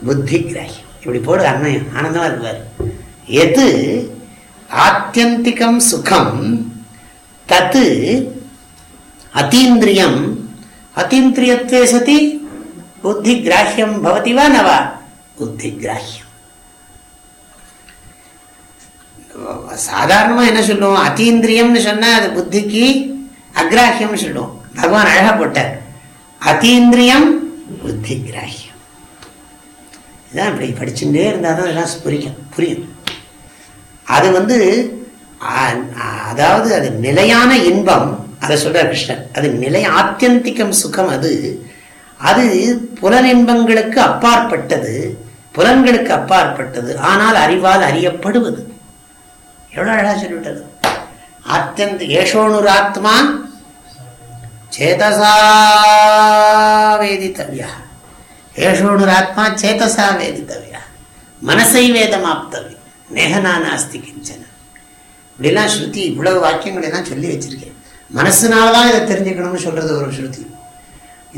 புத்தி கிராஹ்யம் இப்படி போடு அண்ணன் ஆனந்தமாக இருப்பார் எது ஆத்தியந்திகம் சுகம் தத்து அதீந்திரியம். அதீந்திரியத்வே சதி புத்தி கிராஹ்யம் பவதி வா நவா புத்தி கிராஹ்யம் சாதாரணமா என்ன சொல்லுவோம்? அதீந்திரியம்னு சொன்னா அது புத்திக்கு அக்ராஹியம்னு சொல்லுவோம். பகவான் அழகா போட்டார். அதீந்திரியம் புத்தி கிராஹ்யம். இதான் இப்படி படிச்சுட்டே இருந்தால் தான் எல்லாம் புரியும் புரியும். அது வந்து அதாவது அது நிலையான இன்பம் அதை சொல்கிறார் கிருஷ்ணன் அது நிலை ஆத்தியந்திகம் சுகம் அது. அது புலனின்பங்களுக்கு அப்பாற்பட்டது புலன்களுக்கு அப்பாற்பட்டது ஆனால் அறிவால் அறியப்படுவது. எவ்வளோ அழகாக சொல்லிவிட்டது? ஆத்தியந்த ஏஷோனுர் ஆத்மா சேதசா வேதித்தவியா. ஏஷோனுர் சேதசா வேதித்தவியா. மனசை வேதமாப்தவியம் நேகனா நாஸ்தி கிஞ்சன. இப்படிலாம் ஸ்ருதி இவ்வளவு வாக்கியங்கள் எல்லாம் சொல்லி வச்சிருக்கேன். மனசுனால தான் இதை தெரிஞ்சுக்கணும்னு சொல்றது ஒரு ஸ்ருதி.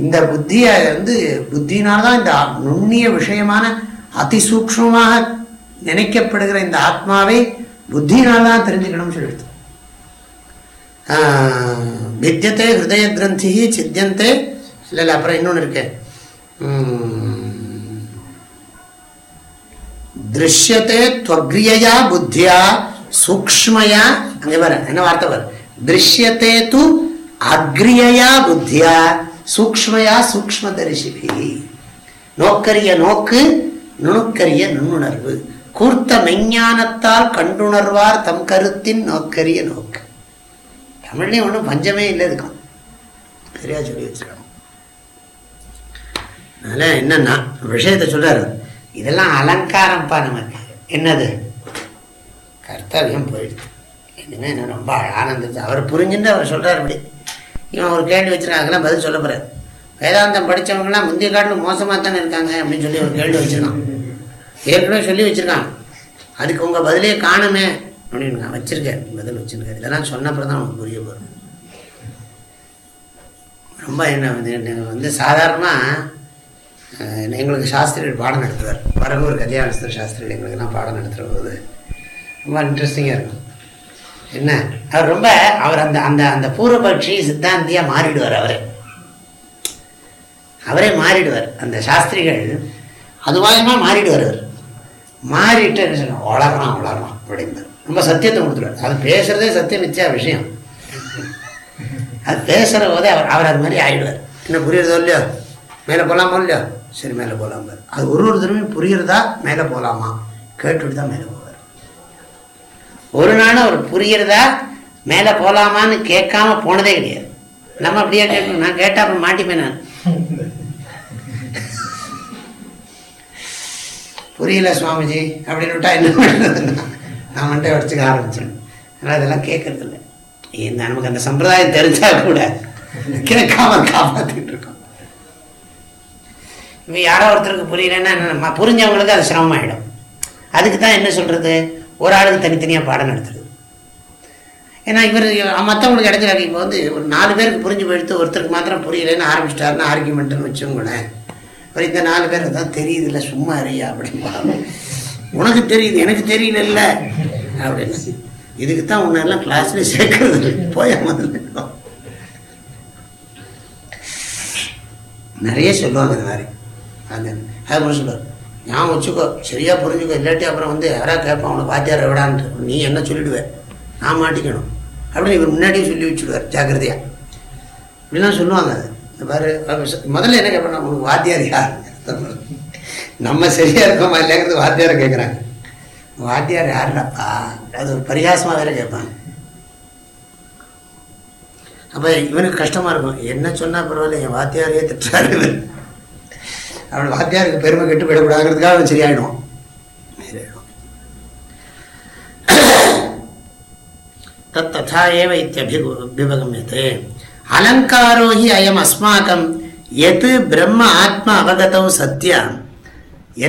இந்த புத்தியை வந்து புத்தினால்தான் இந்த நுண்ணிய விஷயமான அதிசூக்ஷமாக நினைக்கப்படுகிற இந்த ஆத்மாவை புத்தினால தான் தெரிஞ்சுக்கணும்னு சொல்லிடுது வித்தியத்தை ஹிருதய கிரந்தி சித்தியந்தே இல்லை இல்லை அப்புறம் இன்னொன்று இருக்கு திருஷ்யத்தை துவக்ரியா புத்தியா சூக்மயா அங்கே வர என்ன வார்த்தை வர திருஷ்யத்தை து அக்ரியயா புத்தியா சூக்மயா சூக்மதரிசிபி நோக்கரிய நோக்கு நுணுக்கரிய நுண்ணுணர்வு கூர்த்த மெஞ்ஞானத்தால் கண்டுணர்வார் தம் கருத்தின் நோக்கரிய நோக்கு. தமிழ்லேயும் ஒன்றும் பஞ்சமே இல்லை இருக்கும் சரியா சொல்லி வச்சிருக்கணும். அதனால் என்னன்னா விஷயத்தை சொல்றாரு. இதெல்லாம் அலங்காரம்ப்பா நமக்கு. என்னது? கர்த்தவியம் போயிடுது. இனிமேல் என்ன ரொம்ப ஆனந்தத்தை அவர் புரிஞ்சுட்டு அவர் சொல்றாரு அப்படி இவன் ஒரு கேள்வி வச்சிருக்காங்க அதெல்லாம் பதில் சொல்ல போறாரு. வேதாந்தம் படிச்சவங்கலாம் முந்தைய காட்டில் மோசமாக தானே இருக்காங்க அப்படின்னு சொல்லி ஒரு கேள்வி வச்சிருக்கான். ஏற்கனவே சொல்லி வச்சிருக்கான். அதுக்கு உங்கள் பதிலே காணுமே. அப்படின்னு நான் பதில் வச்சிருக்கேன் இதெல்லாம் சொன்னப்புறம் தான் உனக்கு புரிய போகிறேன் ரொம்ப என்ன வந்து வந்து சாதாரணமாக எங்களுக்கு சாஸ்திரிகள் பாடம் நடத்துவார். பரகூர் கல்யாணஸ்தர் சாஸ்திரிகள் எங்களுக்கெல்லாம் பாடம் நடத்துகிற போது ரொம்ப இன்ட்ரெஸ்டிங்காக இருக்கும். என்ன? அவர் ரொம்ப அவர் அந்த அந்த அந்த பூர்வபக்ஷி சித்தாந்தியாக மாறிடுவார் அவரே. அவரே மாறிடுவார். அந்த சாஸ்திரிகள் அதுவாயமாக மாறிடுவார் அவர். மாறிட்டு என்ன சொல்லுவார் வளர்றான் வளர்றான் ரொம்ப சத்தியத்தை கொடுத்துருவார். அது பேசுறதே சத்தியம் மிச்சா விஷயம். அது பேசுகிற போதே அவர் அவர் அது மாதிரி ஆயிடுவார். என்ன புரியுறதோ இல்லையோ? மேலே போகலாமா இல்லையோ? சரி மேலே போகலாம் பாரு அது ஒரு ஒரு தடவையும் மேலே போகலாமா கேட்டுட்டு தான் மேலே போவார். ஒரு நாள் அவர் புரியுறதா? மேலே போகலாமான்னு கேட்காம போனதே கிடையாது. நம்ம அப்படியே கேட்கணும். நான் கேட்டால் அப்புறம் மாட்டிப்பேன் நான். புரியல சுவாமிஜி அப்படின்னு விட்டா என்ன பண்ணுறதுன்னா நான் மண்டை வச்சுக்க ஆரம்பிச்சேன். அதனால் அதெல்லாம் கேட்கறது இல்லை இந்த நமக்கு அந்த சம்பிரதாயம் தெரிஞ்சா கூட கேட்காம காப்பாற்றிட்டு இருக்கோம். இப்போ யாரோ ஒருத்தருக்கு புரியலன்னா என்ன, புரிஞ்சவங்களுக்கு அது சிரமமாயிடும். அதுக்கு தான் என்ன சொல்றது? ஒரு ஆளுக்கு தனித்தனியாக பாடம் நடத்துறது. ஏன்னா இவர் மற்றவங்களுக்கு இடத்துல இப்போ வந்து ஒரு நாலு பேருக்கு புரிஞ்சு போயிடுத்து ஒருத்தருக்கு மாத்திரம் புரியலைன்னு ஆரம்பிச்சிட்டாருன்னு ஆர்குமெண்ட்னு வச்சுங்களேன் அப்புறம் இந்த நாலு பேர் அதான் தெரியுதுல்ல சும்மா அறியா அப்படிம்பாங்க உனக்கு தெரியுது எனக்கு தெரியல அப்படின்னு. இதுக்கு தான் உன்னெல்லாம் கிளாஸ்ல சேர்க்கறது. போய முதல்ல. நிறைய சொல்லுவாங்க இந்த மாதிரி. அந்த அதுக்கப்புறம் சொல்லுவார். ஞாபகம் வச்சுக்கோ சரியா புரிஞ்சுக்கோ இல்லாட்டி அப்புறம் வந்து யாரா கேட்பான் உனக்கு வாத்தியார விடான்ட்டு. நீ என்ன சொல்லிடுவேன் நான் மாட்டிக்கணும். அப்படின்னு இவர் முன்னாடியே சொல்லி வச்சுடுவார் ஜாக்கிரதையா. இப்படிலாம் சொல்லுவாங்க அது. பாரு முதல்ல என்ன கேட்பாங்க உனக்கு வாத்தியார் யார்? நம்ம சரியா இருக்கோமா இல்லைங்கிறது வாத்தியாரை கேட்குறாங்க வாத்தியார் யாருடாப்பா அது ஒரு பரிகாசமாக வேற கேட்பாங்க அப்போ இவனுக்கு கஷ்டமா இருக்கும். என்ன சொன்னா பரவாயில்ல என் வாத்தியாரையே திட்டாரு அவன் வாத்தியாருக்கு பெருமை கெட்டு போயிடக்கூடாதுங்கிறதுக்காக அவன் சரியாயிடுவான். தத் ததா ஏவ இத்தியபிகு எது அலங்காரோ ஹி அயம் அஸ்மாக்கம் எது பிரம்ம ஆத்மா அவகதம் சத்யா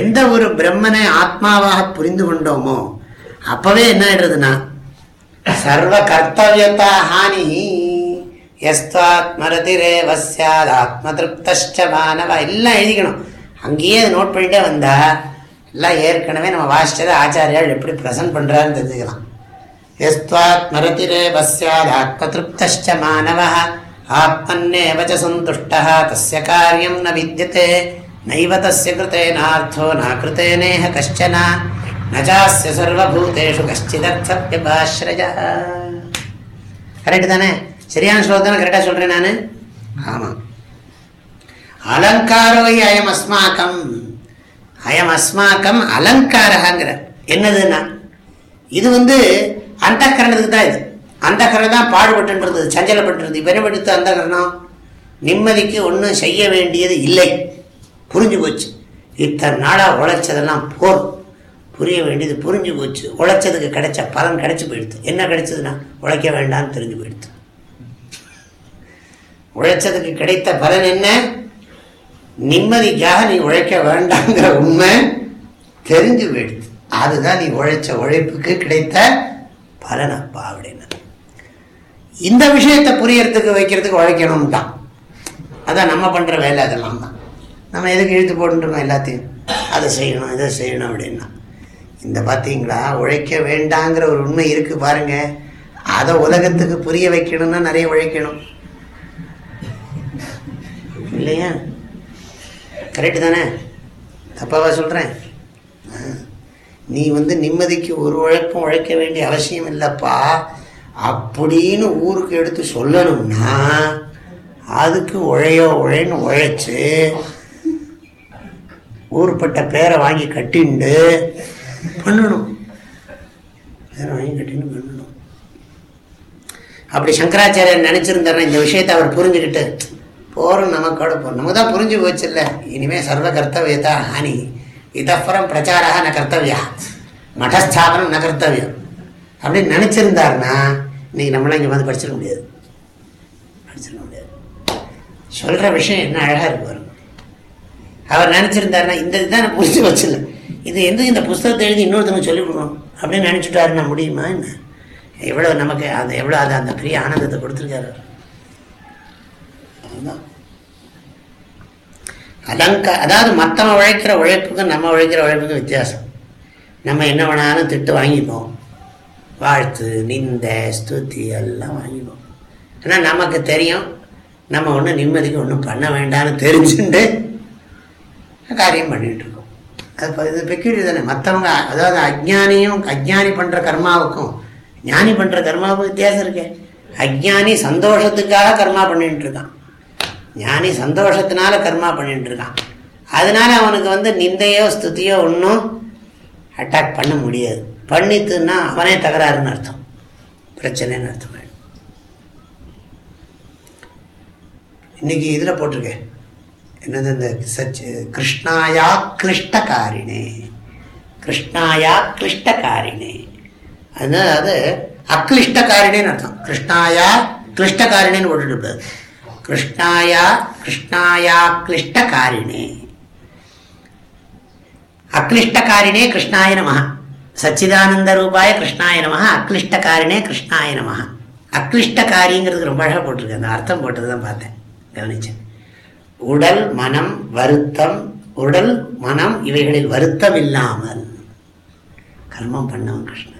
எந்த ஒரு பிரம்மனை ஆத்மாவாக புரிந்து கொண்டோமோ அப்பவே என்ன ஆயிடுறதுன்னா சர்வ கர்த்தவியதா ஹானி எஸ்தாத்மரதிரேவசியாத் ஆத்ம திருப்தஷ்ட மாணவ. எல்லாம் எழுதிக்கணும். அங்கேயே நோட் பண்ணிட்டே வந்தா எல்லாம் ஏற்கனவே நம்ம வாசிச்சதை ஆச்சாரியால் எப்படி பிரசன்ட் பண்ணுறாருன்னு தெரிஞ்சுக்கலாம். எஸ்தாத்மரதிரேவசியாத் ஆத்ம திருப்தஷ்ட மாணவ. आत्मन्नेव च सन्तुष्टः तस्य कार्यं न विद्यते नैव तस्य कृतेनार्थो न कृतेनेह कश्चन न चास्य सर्वभूतेषु कश्चिदर्थव्यपाश्रयः கரெக்டு தானே சரியான ஸ்லோகம் தானே கரெக்டாக சொல்கிறேன் நான் ஆமாம் அலங்காரோ ஹி அயம் அஸ்மாக்கம் அயம் அஸ்மாக்கம் அலங்காரங்கிற என்னதுன்னா இது வந்து அந்த கரணத்துக்கு தான் இது அந்த தான் பாடுபட்டுன்றது சஞ்சலப்பட்டுருது பெருமெடுத்த என்ன அந்த கரணம் நிம்மதிக்கு ஒன்றும் செய்ய வேண்டியது இல்லை. புரிஞ்சு போச்சு. இத்தனை நாளாக உழைச்சதெல்லாம் போர். புரிய வேண்டியது புரிஞ்சு போச்சு. உழைச்சதுக்கு கிடைச்ச பலன் கிடைச்சி போயிடுது. என்ன கிடைச்சதுன்னா உழைக்க வேண்டாம்னு தெரிஞ்சு போயிடுது. உழைச்சதுக்கு கிடைத்த பலன் என்ன? நிம்மதிக்காக நீ உழைக்க வேண்டாங்கிற உண்மை தெரிஞ்சு போயிடுது. அதுதான் நீ உழைச்ச உழைப்புக்கு கிடைத்த பலனப்பா அப்படின்னு இந்த விஷயத்தை புரியறதுக்கு வைக்கிறதுக்கு உழைக்கணும் தான் அதான் நம்ம பண்ணுற வேலை அதெல்லாம் தான். நம்ம எதுக்கு இழுத்து போட்டுருக்கோம் எல்லாத்தையும்? அதை செய்யணும் இதை செய்யணும் அப்படின்னா. இந்த பார்த்தீங்களா உழைக்க வேண்டாங்கிற ஒரு உண்மை இருக்குது பாருங்கள் அதை உலகத்துக்கு புரிய வைக்கணும்னா நிறைய உழைக்கணும். இல்லையா? கரெக்டு தானே? தப்பாவா சொல்கிறேன் நீ வந்து நிம்மதிக்கு ஒரு உழைப்பும் உழைக்க வேண்டிய அவசியம் இல்லைப்பா. அப்படின்னு ஊருக்கு எடுத்து சொல்லணும்னா அதுக்கு உழையோ உழைன்னு உழைச்சி ஊர்பட்ட பேரை வாங்கி கட்டிண்டு பண்ணணும். பேரை வாங்கி கட்டின்னு பண்ணணும். அப்படி சங்கராச்சாரியர் நினச்சிருந்தாருன்னா இந்த விஷயத்தை அவர் புரிஞ்சுக்கிட்டு போகிறோம் நமக்கோட போகிறோம் நமக்கு தான் புரிஞ்சு போச்சுல்ல. இனிமேல் சர்வ கர்த்தவியதா ஹானி. இதப்புறம் பிரச்சாராக ந கர்த்தவியா. மடஸ்தாபனம் ந கர்த்தவியம். அப்படின்னு நினச்சிருந்தாருன்னா இன்னைக்கு நம்மளாம் இங்கே வந்து படிச்சிட முடியாது. படிச்சிட முடியாது. சொல்கிற விஷயம் என்ன அழகாக இருக்கு பாருங்க. அவர் நினச்சிருந்தாருன்னா இந்த இதுதான் நான் புரிஞ்சு வச்சிடல. இது எந்த இந்த புஸ்தகத்தை எழுதி இன்னொருத்தவங்க சொல்லிக் கொடுக்கணும் அப்படின்னு நினச்சிட்டாருன்னா முடியுமா என்ன? எவ்வளோ நமக்கு அந்த எவ்வளோ அது அந்த பெரிய ஆனந்தத்தை கொடுத்துருக்காரு அதுதான். அலங்க அதாவது மற்றவன் உழைக்கிற உழைப்புக்கும் நம்ம உழைக்கிற உழைப்புக்கும் வித்தியாசம். நம்ம என்ன வேணாலும் திட்டு வாங்கிப்போம். வாழ்த்து நிந்தை ஸ்துதி எல்லாம் வாங்கிப்போம் ஆனால் நமக்கு தெரியும் நம்ம ஒன்றும் நிம்மதிக்கு ஒன்றும் பண்ண வேண்டாம்னு தெரிஞ்சுட்டு காரியம் பண்ணிகிட்டு இருக்கோம் அது இது பெக்யூரி தானே. மற்றவங்க அதாவது அஜ்ஞானியும் அஜ்ஞானி பண்ணுற கர்மாவுக்கும் ஞானி பண்ணுற கர்மாவுக்கும் வித்தியாசம் இருக்கே. அஜ்ஞானி சந்தோஷத்துக்காக கர்மா பண்ணிட்டு இருக்கான் ஞானி சந்தோஷத்தினால கர்மா பண்ணிட்டு இருக்கான் அதனால அவனுக்கு வந்து நிந்தையோ ஸ்துதியோ ஒன்றும் அட்டாக் பண்ண முடியாது. பண்ணித்துன்னா அவனே தகராறுன்னு அர்த்தம். பிரச்சனைன்னு அர்த்தம். இன்னைக்கு இதில் போட்டிருக்கேன் என்னது இந்த சச் கிருஷ்ணாயா கிருஷ்டகாரிணே. கிருஷ்ணாயா கிருஷ்டகாரிணே. அதனால அது அக்ளிஷ்டகாரிணேன்னு அர்த்தம். கிருஷ்ணாயா கிளிஷ்டகாரிணேன்னு போட்டுட்டு கிருஷ்ணாயா கிருஷ்ணாயா கிளிஷ்டகாரிணே அக்ளிஷ்டகாரிணே கிருஷ்ணாய நமகா சச்சிதானந்த ரூபாய கிருஷ்ணாய நம அக்ளிஷ்டகாரிணே கிருஷ்ணாய நம அக்ளிஷ்டகாரிங்கிறதுக்கு ரொம்ப அழகாக போட்டிருக்கு. அந்த அர்த்தம் போட்டது தான் பார்த்தேன். கவனிச்சேன். உடல் மனம் வருத்தம் உடல் மனம் இவைகளில் வருத்தம் இல்லாமல் கர்மம் பண்ணவன் கிருஷ்ணன்.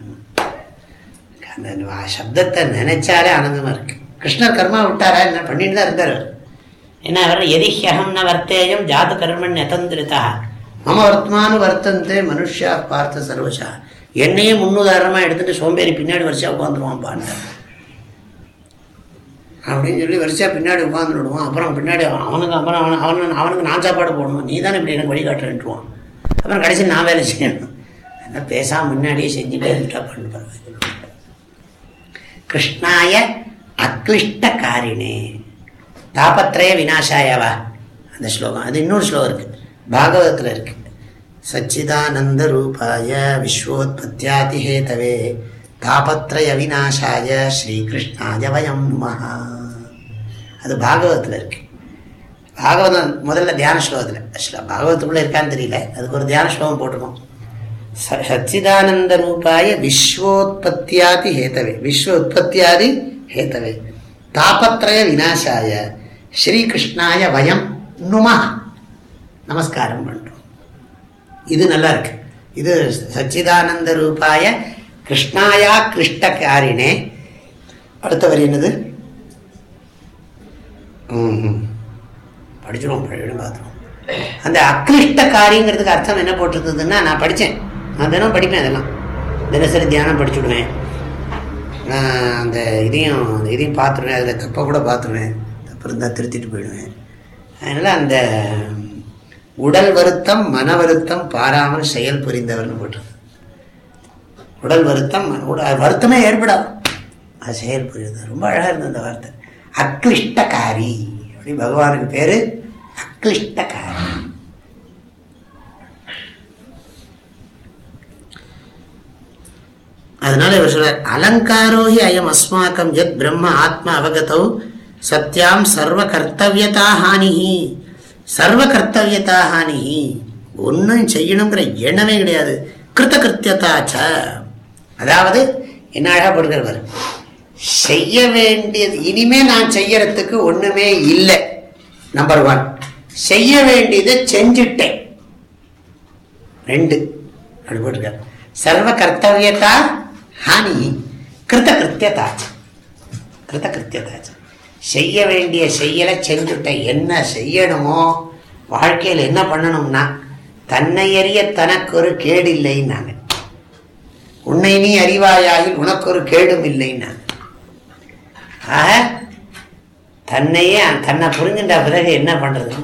அந்த சப்தத்தை நினைச்சாலே ஆனந்தமாக இருக்கு. கிருஷ்ணர் கர்மா விட்டாரா என்ன? பண்ணிட்டு தான் இருந்தார் என்ன அவர் எதிஹ்யகம் ந வர்த்தேயம் ஜாது கர்மன் நெதந்திரிதா மம வர்த்தமானு வர்த்தந்தே மனுஷா பார்த்த சர்வசா என்னையே முன்னுதாரணமா எடுத்துட்டு சோம்பேறி பின்னாடி வரிசையா உட்காந்துருவான் பாண்டார் அப்படின்னு சொல்லி வரிசையா பின்னாடி உட்கார்ந்து விடுவான் அப்புறம் பின்னாடி அவனுக்கு அப்புறம் அவன் அவனு அவனுக்கு நான் சாப்பாடு போடணும். நீ தானே இப்படி எனக்கு வழிகாட்டுறேன்ட்டுவான் அப்புறம் கடைசி நான் வேலை செய்யணும். என்ன பேசாம முன்னாடியே செஞ்சுட்டே இருந்துட்டா பண்ணு பரவாயில்ல. கிருஷ்ணாய அக்ளிஷ்டகாரிணே தாபத்ரய விநாசாயவா. அந்த ஸ்லோகம். அது இன்னொரு ஸ்லோகம் இருக்கு. பாகவதத்தில் இருக்கு. சச்சிதானந்த ரூபாய விஸ்வோத்பத்தியாதிஹேதவே தாபத்ரய விநாசாய ஸ்ரீகிருஷ்ணாய வயம் நமஹ. அது பாகவதத்தில் இருக்கு. பாகவதம் முதல்ல தியான ஸ்லோகத்தில். பாகவதத்துக்குள்ளே இருக்கான்னு தெரியல. அதுக்கு ஒரு தியான ஸ்லோகம் போட்டிருக்கோம். சச்சிதானந்த ரூபாய விஸ்வோத்பத்தியாதி ஹேதவே விஸ்வ உற்பத்தியாதி ஹேதவே. தாபத்ரய விநாசாய ஸ்ரீகிருஷ்ணாய வயம் நுமஹ. நமஸ்காரம் பண்ணுறோம் இது நல்லா இருக்கு இது சச்சிதானந்த ரூபாய கிருஷ்ணாயா கிருஷ்டகாரினே அடுத்தவர் என்னது? ம்ஹும். படிச்சிருவோம் படிக்கணும் பார்த்துருவோம். அந்த அக்லிஷ்டகாரிங்கிறதுக்கு அர்த்தம் என்ன போட்டிருந்ததுன்னா நான் படித்தேன் நான் தினம் படிப்பேன் அதெல்லாம். தினசரி தியானம் படிச்சுடுவேன் நான் அந்த இதையும் அந்த இதையும் பார்த்துருவேன். அதில் தப்பை கூட பார்த்துருவேன். தப்பு இருந்தால் திருத்திட்டு போயிடுவேன். அதனால் அந்த உடல் வருத்தம் மன வருத்தம் பாராமல் செயல் புரிந்தவர்னு போட்டிருக்கு. உடல் வருத்தம் வருத்தமே ஏற்படாது. அது செயல் புரியுது. ரொம்ப அழகாக இருந்தது அந்த வார்த்தை. அக்லிஷ்டகாரி. அப்படி பகவானுக்கு பேர் அக்லிஷ்டகாரி. அதனால இவர் சொல்ற அலங்காரோஹி அயம் அஸ்மாக்கம் எத் பிரம்ம ஆத்ம அவகதௌ சத்யாம் சர்வ கர்த்தவியதா ஹானிஹி. சர்வ கர்த்தவியதா ஹானிஹி ஒன்றும் செய்யணுங்கிற எண்ணமே கிடையாது. கிருத்த கிருத்தியதாச்ச அதாவது என்ன அழகா போடுகிறவர் செய்ய வேண்டியது இனிமே நான் செய்யறதுக்கு ஒண்ணுமே இல்லை. நம்பர் ஒன் செய்ய வேண்டியதை செஞ்சுட்டேன். ரெண்டு. அப்படி போட்டிருக்காரு சர்வ கர்த்தவியதா ஹானி கிருத்த கிருத்தியதாச்சு கிருத்த கிருத்தியதாச்சு செய்ய வேண்டிய செய்யலை செஞ்சுட்டேன் என்ன செய்யணுமோ வாழ்க்கையில் என்ன பண்ணணும்னா தன்னை அறிய தனக்கு ஒரு கேடு இல்லைன்னாங்க உன்னை நீ அறிவாயாயில் உனக்கு ஒரு கேடும் இல்லைன்னாங்க ஆக தன்னையே தன்னை புரிஞ்சுட்ட பிறகு என்ன பண்ணுறது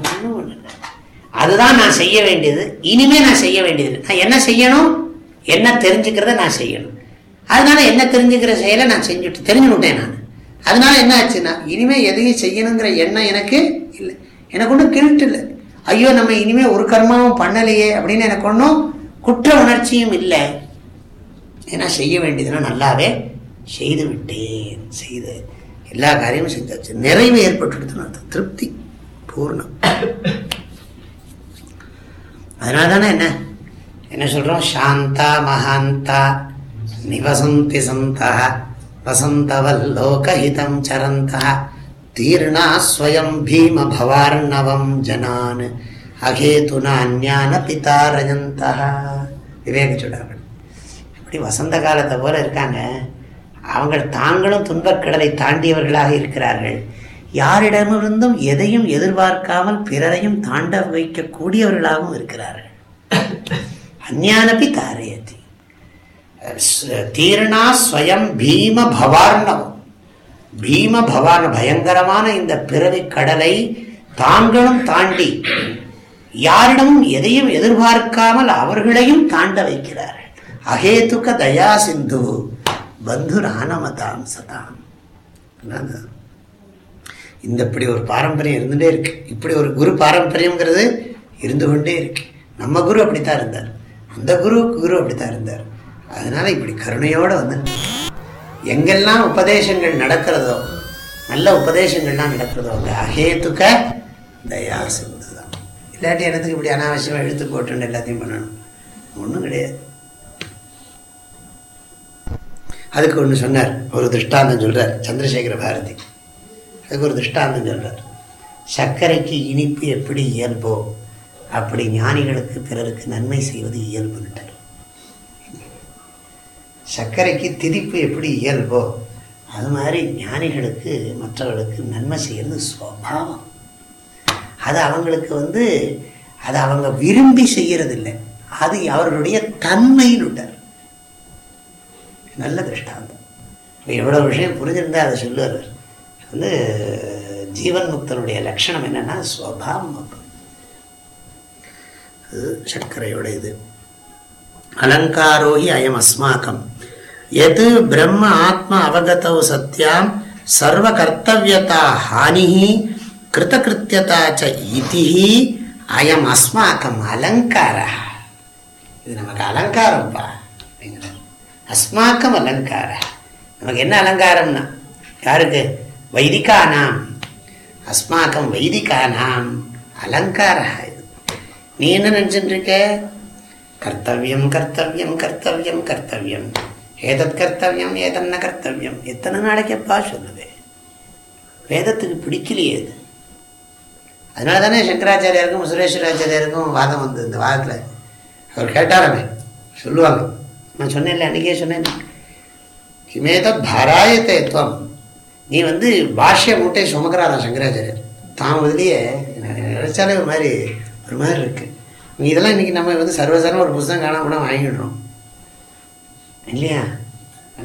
அதுதான் நான் செய்ய வேண்டியது. இனிமே நான் செய்ய வேண்டியது. நான் என்ன செய்யணும்? என்ன தெரிஞ்சுக்கிறத நான் செய்யணும். அதனால என்ன தெரிஞ்சுக்கிற செயலை நான் செஞ்சுட்டு தெரிஞ்சுக்கிட்டேன் நான். அதனால என்ன ஆச்சுன்னா இனிமே எதையும் செய்யணுங்கிற எண்ணம் எனக்கு இல்லை. எனக்கு ஒன்றும் கில்ட் இல்லை. ஐயோ நம்ம இனிமே ஒரு கர்மாவும் பண்ணலையே அப்படின்னு எனக்கு ஒன்றும் குற்ற உணர்ச்சியும் இல்லை. ஏன்னா செய்ய வேண்டியதுன்னா நல்லாவே செய்து விட்டேன் செய்து எல்லா காரியமும் செஞ்சாச்சு நிறைவு ஏற்பட்டுடுதுன்னு அர்த்தம் திருப்தி பூர்ணம். அதனால தானே என்ன? என்ன சொல்கிறோம் சாந்தா மகாந்தா நிவசந்தி சந்தா. வசந்தவல்லோகஹிதம் சரந்தா. தீர்ணா ஸ்வயம் பீம பவார்ணவம் ஜனான். அகேதுனான்யான பிதாரயந்தா. விவேக சுடாமல் இப்படி வசந்த காலத்தை போல இருக்காங்க. அவங்க தாங்களும் துன்பக்கடலை தாண்டியவர்களாக இருக்கிறார்கள். யாரிடமிருந்தும் எதையும் எதிர்பார்க்காமல் பிறரையும் தாண்ட வைக்கக்கூடியவர்களாகவும் இருக்கிறார்கள். அஞ்ஞானபி தாரயதி தீர்ணா ஸ்வயம் பீம பவார்ணவம் பீம பவான் பயங்கரமான இந்த பிறவி கடலை தாங்களும் தாண்டி யாரிடமும் எதையும் எதிர்பார்க்காமல் அவர்களையும் தாண்ட வைக்கிறார்கள் அகேதுக தயா சிந்து பந்து ராணமதாம் சதாம். இந்த இப்படி ஒரு பாரம்பரியம் இருந்துட்டே இருக்கு. இப்படி ஒரு குரு பாரம்பரியம்ங்கிறது இருந்து கொண்டே இருக்கு. நம்ம குரு அப்படித்தான் இருந்தார். அந்த குரு குரு அப்படித்தான் இருந்தார். அதனால இப்படி கருணையோட வந்து எங்கெல்லாம் உபதேசங்கள் நடக்கிறதோ நல்ல உபதேசங்கள்லாம் நடக்கிறதோ அங்கே அகேத்துக்க தயா சிந்து தான் இல்லாட்டி எனக்கு இப்படி அனாவசியமாக எழுத்து போட்டுன்னு எல்லாத்தையும் பண்ணணும்? ஒன்றும் கிடையாது. அதுக்கு ஒன்று சொன்னார் ஒரு திருஷ்டாந்தம் சொல்கிறார் சந்திரசேகர பாரதி. அதுக்கு ஒரு திருஷ்டாந்தம் சொல்கிறார் சர்க்கரைக்கு இனிப்பு எப்படி இயல்போ அப்படி ஞானிகளுக்கு பிறருக்கு நன்மை செய்வது இயல்புன்ட்டார் சர்க்கரைக்கு திதிப்பு எப்படி இயல்போ அது மாதிரி ஞானிகளுக்கு மற்றவர்களுக்கு நன்மை செய்கிறது சுவாவம். அது அவங்களுக்கு வந்து அதை அவங்க விரும்பி செய்கிறதில்லை அது அவர்களுடைய தன்மைன்னு நல்ல திருஷ்டாந்தம். இப்போ எவ்வளோ விஷயம் புரிஞ்சிருந்தால் அதை சொல்லுவார் வந்து ஜீவன் முக்தனுடைய லட்சணம் என்னன்னா ஸ்வபாவம் அது சர்க்கரையோட இது. அலங்காரோ ஹி அயம் அஸ்மாக்கம் எது பிரம்ம ஆத்ம அவகதௌ சத்யாம் சர்வ கர்த்தவியதா ஹானிஹி கிருதகிருத்தியதா ச இதிஹி அயம் அஸ்மாக்கம் அலங்காரா இது நமக்கு அலங்காரம்ப்பா அப்படிங்கிறார் அஸ்மாக்கம் அலங்கார நமக்கு என்ன அலங்காரம்னா? யாருக்கு? வைதிகானாம். அஸ்மாக்கம் வைதிகானாம். அலங்கார இது. நீ என்ன நினச்சிட்டு இருக்க? கர்த்தவியம் கர்த்தவியம் கர்த்தவியம் கர்த்தவியம். ஏதத் கர்த்தவியம் ஏதன்ன கர்த்தவியம். எத்தனை நாளைக்கப்பா சொல்லுது? வேதத்துக்கு பிடிக்கலையே அது. அதனால தானே சங்கராச்சாரியாருக்கும் சுரேஸ்வராச்சாரியாருக்கும் வாதம் வந்தது இந்த வாதத்தில். அவர் கேட்டாரமே சொல்லுவாங்க. நான் சொன்னேன்ல அன்றைக்கே சொன்னேன். கிமேதத் பாராயத்தை துவம். நீ வந்து பாஷ்ய மூட்டை சுமக்கிறாராம் சங்கராச்சாரியர். தான் இதுலேயே நினைச்சாலே ஒரு மாதிரி ஒரு மாதிரி இருக்குது இதெல்லாம் இன்னைக்கு நம்ம வந்து சர்வசாரம் ஒரு புஸ்தகம் காணாம கூட வாங்கிடுறோம். இல்லையா?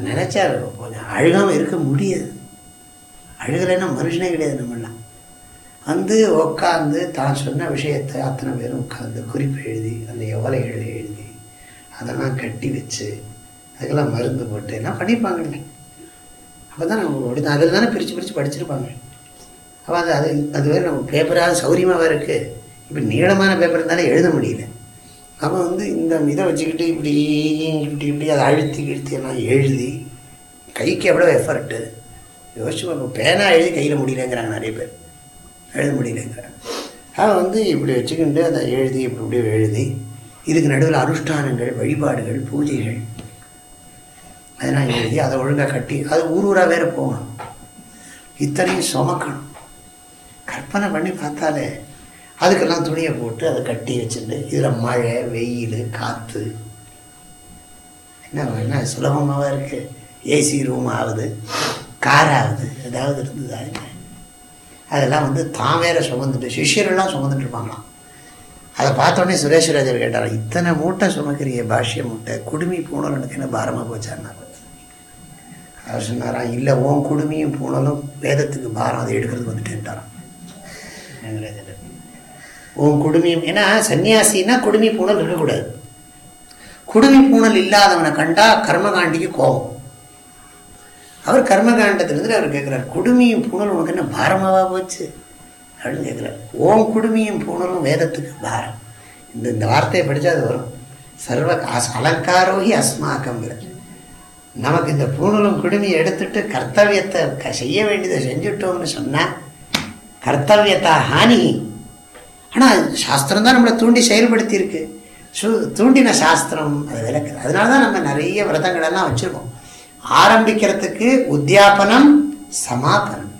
நினைச்சா கொஞ்சம் அழுகாமல் இருக்க முடியாது. அழுகலைன்னா மனுஷனே கிடையாது நம்மளாம் வந்து உட்காந்து தான் சொன்ன விஷயத்தை அத்தனை பேரும் உட்காந்து குறிப்பு எழுதி அந்த எவ்வளைகளை எழுதி அதெல்லாம் கட்டி வச்சு அதுக்கெல்லாம் மருந்து போட்டு எல்லாம் பண்ணியிருப்பாங்கல்ல அப்போ தான் நம்ம அப்படி தான் அதில் தானே பிரித்து பிரித்து படிச்சிருப்பாங்க. அப்போ அது அது அது வேறு நம்ம பேப்பராக சௌரியமாக இருக்குது இப்போ நீளமான பேப்பர் இருந்தாலே எழுத முடியல. அப்போ வந்து இந்த இதை வச்சுக்கிட்டு இப்படி இப்படி இப்படி அதை அழுத்தி கிழுத்தி எல்லாம் எழுதி கைக்கு எவ்வளோ எஃபர்ட்டு யோசிச்சு இப்போ பேனா எழுதி கையில் முடியலங்கிறாங்க நிறைய பேர். எழுத முடியலங்கிறாங்க. அவன் வந்து இப்படி வச்சுக்கிட்டு அதை எழுதி இப்படி இப்படி எழுதி இதுக்கு நடுவில் அனுஷ்டானங்கள் வழிபாடுகள் பூஜைகள் அதெல்லாம் எழுதி அதை ஒழுங்காக கட்டி அது ஊர் ஊராக வேறு போகணும். இத்தனையும் சுமக்கணும். கற்பனை பண்ணி பார்த்தாலே அதுக்கெல்லாம் துணியை போட்டு அதை கட்டி வச்சுட்டு இதில் மழை வெயில் காற்று என்ன என்ன சுலபமாக இருக்குது ஏசி ரூம் ஆகுது கார் ஆகுது ஏதாவது இருந்ததா என்ன? அதெல்லாம் வந்து தான் வேற சுமந்துட்டு சிஷ்யரெல்லாம் சுமந்துட்டு இருப்பாங்களாம். அதை பார்த்தோன்னே சுரேஸ்வராஜர் கேட்டார் இத்தனை மூட்டை சுமக்கிறிய பாஷ்ய மூட்டை? குடுமி பூணல் எனக்கு என்ன பாரமாக போச்சாருன்னா அவர் சொன்னாராம் இல்லை உன் குடுமியும் பூணலும் வேதத்துக்கு பாரம் அதை எடுக்கிறதுக்கு வந்துட்டேன்ட்டாராம். வெங்கடேசர். உன் குடுமியும் ஏன்னா சன்னியாசின்னா குடுமி பூணல் இருக்கக்கூடாது. குடுமி பூணல் இல்லாதவனை கண்டா கர்மகாண்டிக்கு கோபம். அவர் கர்மகாண்டத்திலிருந்து அவர் கேட்குறார் குடுமியும் பூணல் உனக்கு என்ன பாரமாவா போச்சு? அப்படின்னு கேட்குறார் ஓம் குடுமியும் பூணலும் வேதத்துக்கு பாரம். இந்த இந்த வார்த்தையை படித்தா அது வரும். சர்வ அலங்காரோகி அஸ்மாக்கங்கிற நமக்கு இந்த பூணலும் குடுமியை எடுத்துட்டு கர்த்தவியத்தை செய்ய வேண்டியதை செஞ்சுட்டோம்னு சொன்னால் கர்த்தவியத்தா ஹானி. ஆனால் சாஸ்திரம் தான் நம்மளை தூண்டி செயல்படுத்தியிருக்கு. சு தூண்டின சாஸ்திரம் அது விளக்குது. அதனால தான் நம்ம நிறைய விரதங்களெல்லாம் வச்சுருக்கோம். ஆரம்பிக்கிறதுக்கு உத்தியாபனம் சமாபனம்.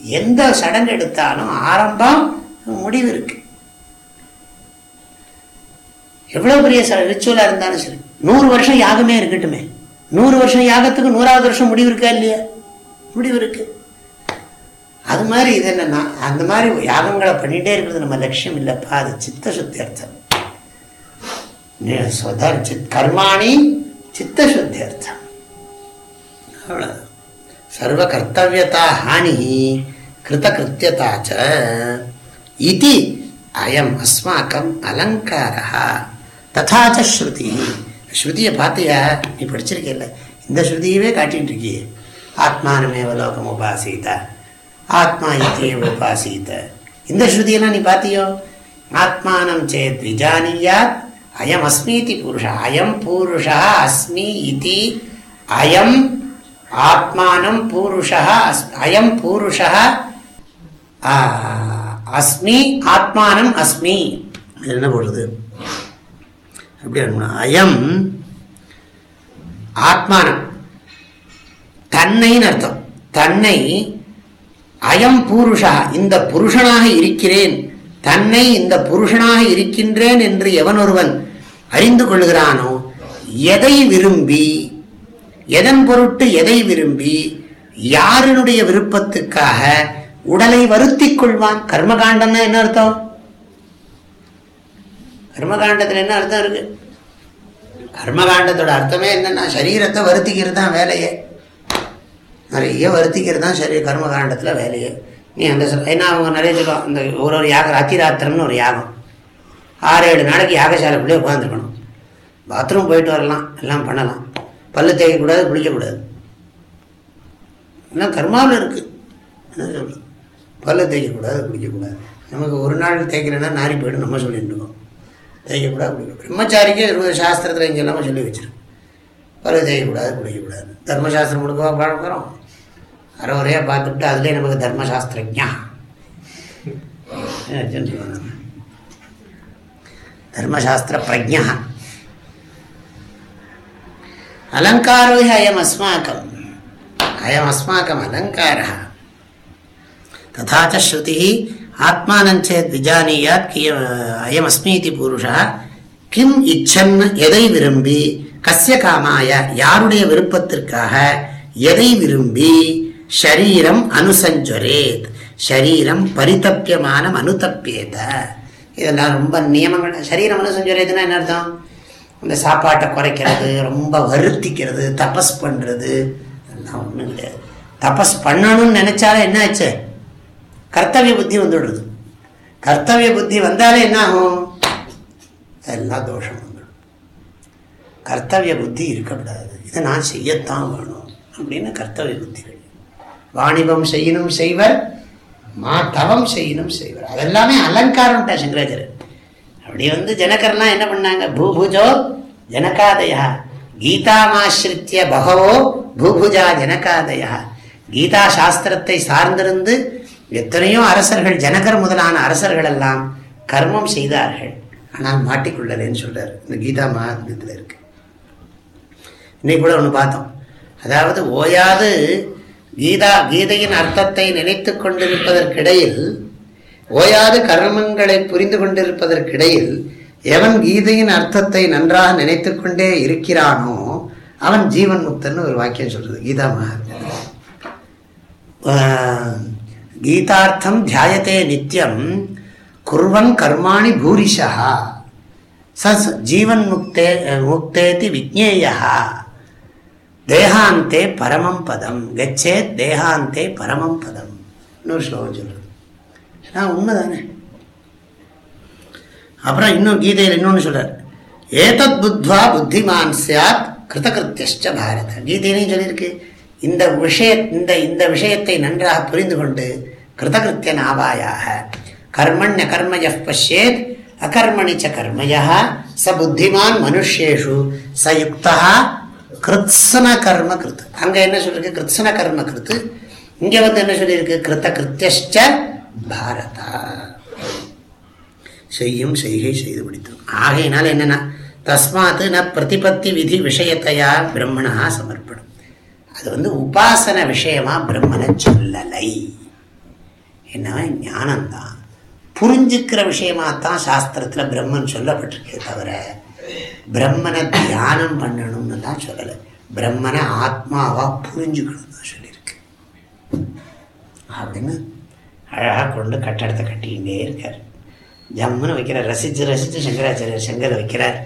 எந்த சடங்கு எடுத்தாலும் ஆரம்பம் முடிவு இருக்கு. எவ்வளோ பெரிய ரிச்சுவலாக இருந்தாலும் சரி. நூறு வருஷம் யாகமே இருக்கட்டுமே. நூறு வருஷம் யாகத்துக்கு நூறாவது வருஷம் முடிவு இருக்கா இல்லையா? முடிவு இருக்கு. அது மாதிரி இது என்னன்னா அந்த மாதிரி யாகங்களை பண்ணிகிட்டே இருக்கிறது நம்ம லட்சியம் இல்லைப்பா அது சித்த சுத்தி அர்த்தம். சித்- கர்மாணி சித்த சுத்தி அர்த்தம். அவ்வளோதான் சர்வ கர்த்தவியதா ஹானி கிருத கிருத்தியதா இது அயம் அஸ்மாக்கம் அலங்காரா ததாச்ச ஸ்ருதி. ஸ்ருதியை பார்த்தியா? நீ படிச்சிருக்கல இந்த ஸ்ருதியவே காட்டிட்டு இருக்கியே ஆத்மானமேவ லோகம் உபாசீத ஆத்மா இத்தியேவ உபாசீத. இந்த ஸ்ருதியெல்லாம் நீ பார்த்தியோ ஆத்மானம் சேத் விஜானியாத் அயம் அஸ்மீதி புருஷா அயம் பூருஷா அஸ்மி இதி அயம் ஆத்மானம் பூருஷா அயம் பூருஷா அஸ்மி ஆத்மானம் அஸ்மி. என்ன போடுறது? அப்படி அயம் ஆத்மானம். தன்னைன்னு அர்த்தம். தன்னை அயம் பூருஷா இந்த புருஷனாக இருக்கிறேன். தன்னை இந்த புருஷனாக இருக்கின்றேன் என்று எவன் ஒருவன் அறிந்து கொள்கிறானோ எதை விரும்பி எதன் பொருட்டு எதை விரும்பி யாரினுடைய விருப்பத்துக்காக உடலை வருத்திக் கொள்வான்? கர்மகாண்டம்னா என்ன அர்த்தம்? கர்மகாண்டத்தில் என்ன அர்த்தம் இருக்கு? கர்மகாண்டத்தோட அர்த்தமே என்னன்னா சரீரத்தை வருத்திக்கிறது தான் வேலையே. நிறைய வருத்திக்கிறது தான் சரி கர்மகாண்டத்தில் வேலையே. நீ அந்த ஏன்னா அவங்க நிறைய சொல்லுவாங்க இந்த ஒரு ஒரு யாகம் அத்திராத்திரம்னு ஒரு யாகம். ஆறு ஏழு நாளைக்கு யாகசாலைக்குள்ளே உட்காந்துருக்கணும் பாத்ரூம் போயிட்டு வரலாம் எல்லாம் பண்ணலாம். பல்லு தேய்க்கக்கூடாது குளிக்கக்கூடாது. எல்லாம் கர்மாவில் இருக்குது என்ன சொல்கிறது பல்லு தேய்க்கக்கூடாது குளிக்கக்கூடாது. நமக்கு ஒரு நாள் தேய்க்கிறேன்னா நாரி போய்ட்டு நம்ம சொல்லிட்டு இருக்கோம். தேய்க்கக்கூடாது குளிக்க பிரம்மச்சாரிக்கு இருபது சாஸ்திரத்தில் இங்கே எல்லாமே சொல்லி வச்சுருக்கோம் பல்லு தேய்க்கக்கூடாது குளிக்கக்கூடாது. தர்மசாஸ்திரம் முழுக்கவா பார்க்குறோம். அரோரையாக பார்த்துட்டு அதுலேயே நமக்கு தர்மசாஸ்திரஜா தர்மசாஸ்திர பிரஜா அலங்காரோ அயம் அஸ்மாக்கம். அயம் அஸ்மாக்கம் அலங்கார. ததாச்ச ஸ்ருதி ஆத்மானஞ்சேத் விஜானீயாத் கிய அயமஸ்மீதி புருஷா கிம் இச்சன் எதை விரும்பி கசிய காமாய யாருடைய விருப்பத்திற்காக எதை விரும்பி? ஷரீரம் அனுசஞ்சரேத். ஷரீரம் பரிதப்பியமானம் அனுதப்பியேத இதெல்லாம் ரொம்ப நியமங்கள். சரீரம் அனுசஞ்சரேதுன்னா என்ன அர்த்தம்? இந்த சாப்பாட்டை குறைக்கிறது ரொம்ப வருத்திக்கிறது தபஸ் பண்ணுறது அதெல்லாம் ஒன்றும் கிடையாது. தபஸ் பண்ணணும்னு நினச்சாலே என்ன ஆச்சு? கர்த்தவிய புத்தி வந்துடுறது கர்த்தவிய புத்தி வந்தாலே என்ன ஆகும்? எல்லாம் தோஷம் வந்துடும். கர்த்தவிய புத்தி இருக்கக்கூடாது. இதை நான் செய்யத்தான் வேணும். அப்படின்னு கர்த்தவிய புத்தி வாணிபம் செய்யணும் செய்வர் மா தவம் செய்யணும் செய்வர். அதெல்லாமே அலங்காரம்ட்டா சங்கராச்சாரியர் அப்படி வந்து ஜனகர்லாம் என்ன பண்ணாங்க? பூபுஜோ ஜனகாதயா கீதாமாசிரித்திய பகவோ பூபுஜா ஜனகாதயா. கீதா சாஸ்திரத்தை சார்ந்திருந்து எத்தனையோ அரசர்கள் ஜனகர் முதலான அரசர்கள் எல்லாம் கர்மம் செய்தார்கள். ஆனால் மாட்டிக்கொள்ளலேன்னு சொல்றாரு. இந்த கீதா மகாத்மியத்தில் இருக்கு. இன்னைக்கு கூட ஒன்று பார்த்தோம். அதாவது ஓயாது கீதா கீதையின் அர்த்தத்தை நினைத்து கொண்டிருப்பதற்கிடையில் ஓயாது கர்மங்களை புரிந்து கொண்டிருப்பதற்கிடையில் எவன் கீதையின் அர்த்தத்தை நன்றாக நினைத்து கொண்டே இருக்கிறானோ அவன் ஜீவன் முக்தன்னு ஒரு வாக்கியம் சொல்றது. கீதா மகாத்மியம் கீதார்த்தம் தியாயத்தே நித்தியம் குர்வன் கர்மாணி பூரிஷா ச ஜீவன் முக்தே முக்தேதி விஜ்ஞேயா தேகாந்தே பரமம் பதம். கச்சேத் தேகாந்தே பரமம் பதம். இன்னொரு ஸ்லோகம் சொல்றது. நான் உண்மைதானே? அப்புறம் இன்னும் கீதையில் இன்னொன்று சொல்றார். ஏதத் புத்வா புத்திமான் சாத் கிருதகிருத்தியஷ்ட பாரத. கீதையிலையும் சொல்லியிருக்கு. இந்த விஷய இந்த இந்த விஷயத்தை நன்றாக புரிந்து கொண்டு கிருதகிருத்தியன் ஆவாயாக. கர்மண்ய கர்மய பசியேத் அகர்மணி ச கர்மய ச புத்திமான் மனுஷேஷு ச யுக்தா கிருத்ஸன கர்ம கிருத்து. அங்க என்ன சொல்லிருக்கு? கிருத்ஸன கர்ம கிருத்து. இங்க வந்து என்ன சொல்லியிருக்கு? கிருத்த கிருத்தியஷ்ட பாரதா. செய்யும் செய்கை செய்து முடித்தோம். ஆகையினால என்னன்னா தஸ்மாத் ந பிரதிபத்தி விதி விஷயத்தையா பிரம்மணா சமர்ப்பணம். அது வந்து உபாசன விஷயமா பிரம்மனை சொல்லலை. என்ன ஞானம்தான். புரிஞ்சுக்கிற விஷயமா தான் சாஸ்திரத்தில் பிரம்மன் சொல்லப்பட்டிருக்கே தவிர பிரம்மனை தியானம் பண்ணணும்னு தான் சொல்லலை. பிரம்மனை ஆத்மாவா புரிஞ்சுக்கணும்னு தான் சொல்லியிருக்கு. அப்படின்னு அழகாக கொண்டு கட்டடத்தை கட்டிக்கிட்டே இருக்கார். ஜம்முன்னு வைக்கிறார் ரசித்து ரசித்து சங்கராச்சாரியர் செங்கல் வைக்கிறார்.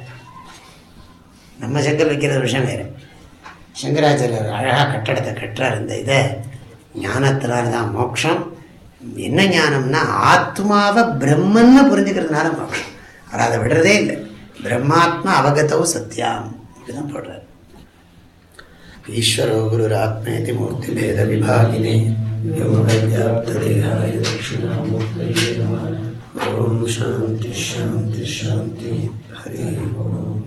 நம்ம செங்கல் வைக்கிறது விஷயம் வேறு. சங்கராச்சாரியர் அழகாக கட்டடத்தை கட்டுறார். இந்த இதை ஞானத்தினால தான் மோட்சம். என்ன ஞானம்னா ஆத்மாவை பிரம்மன்னு புரிஞ்சுக்கிறதுனால மோட்சம். அவர் அதை விடுறதே இல்லை. பிரம்மாத்மா அவகதவு சத்தியாம் இப்படிதான் போடுறார் ஈஸ்வரோ குரு ஆத்மேதி மூர்த்தி பேத விபாகினே ஓம் சாந்தி சாந்தி சாந்தி ஹரி ஓம்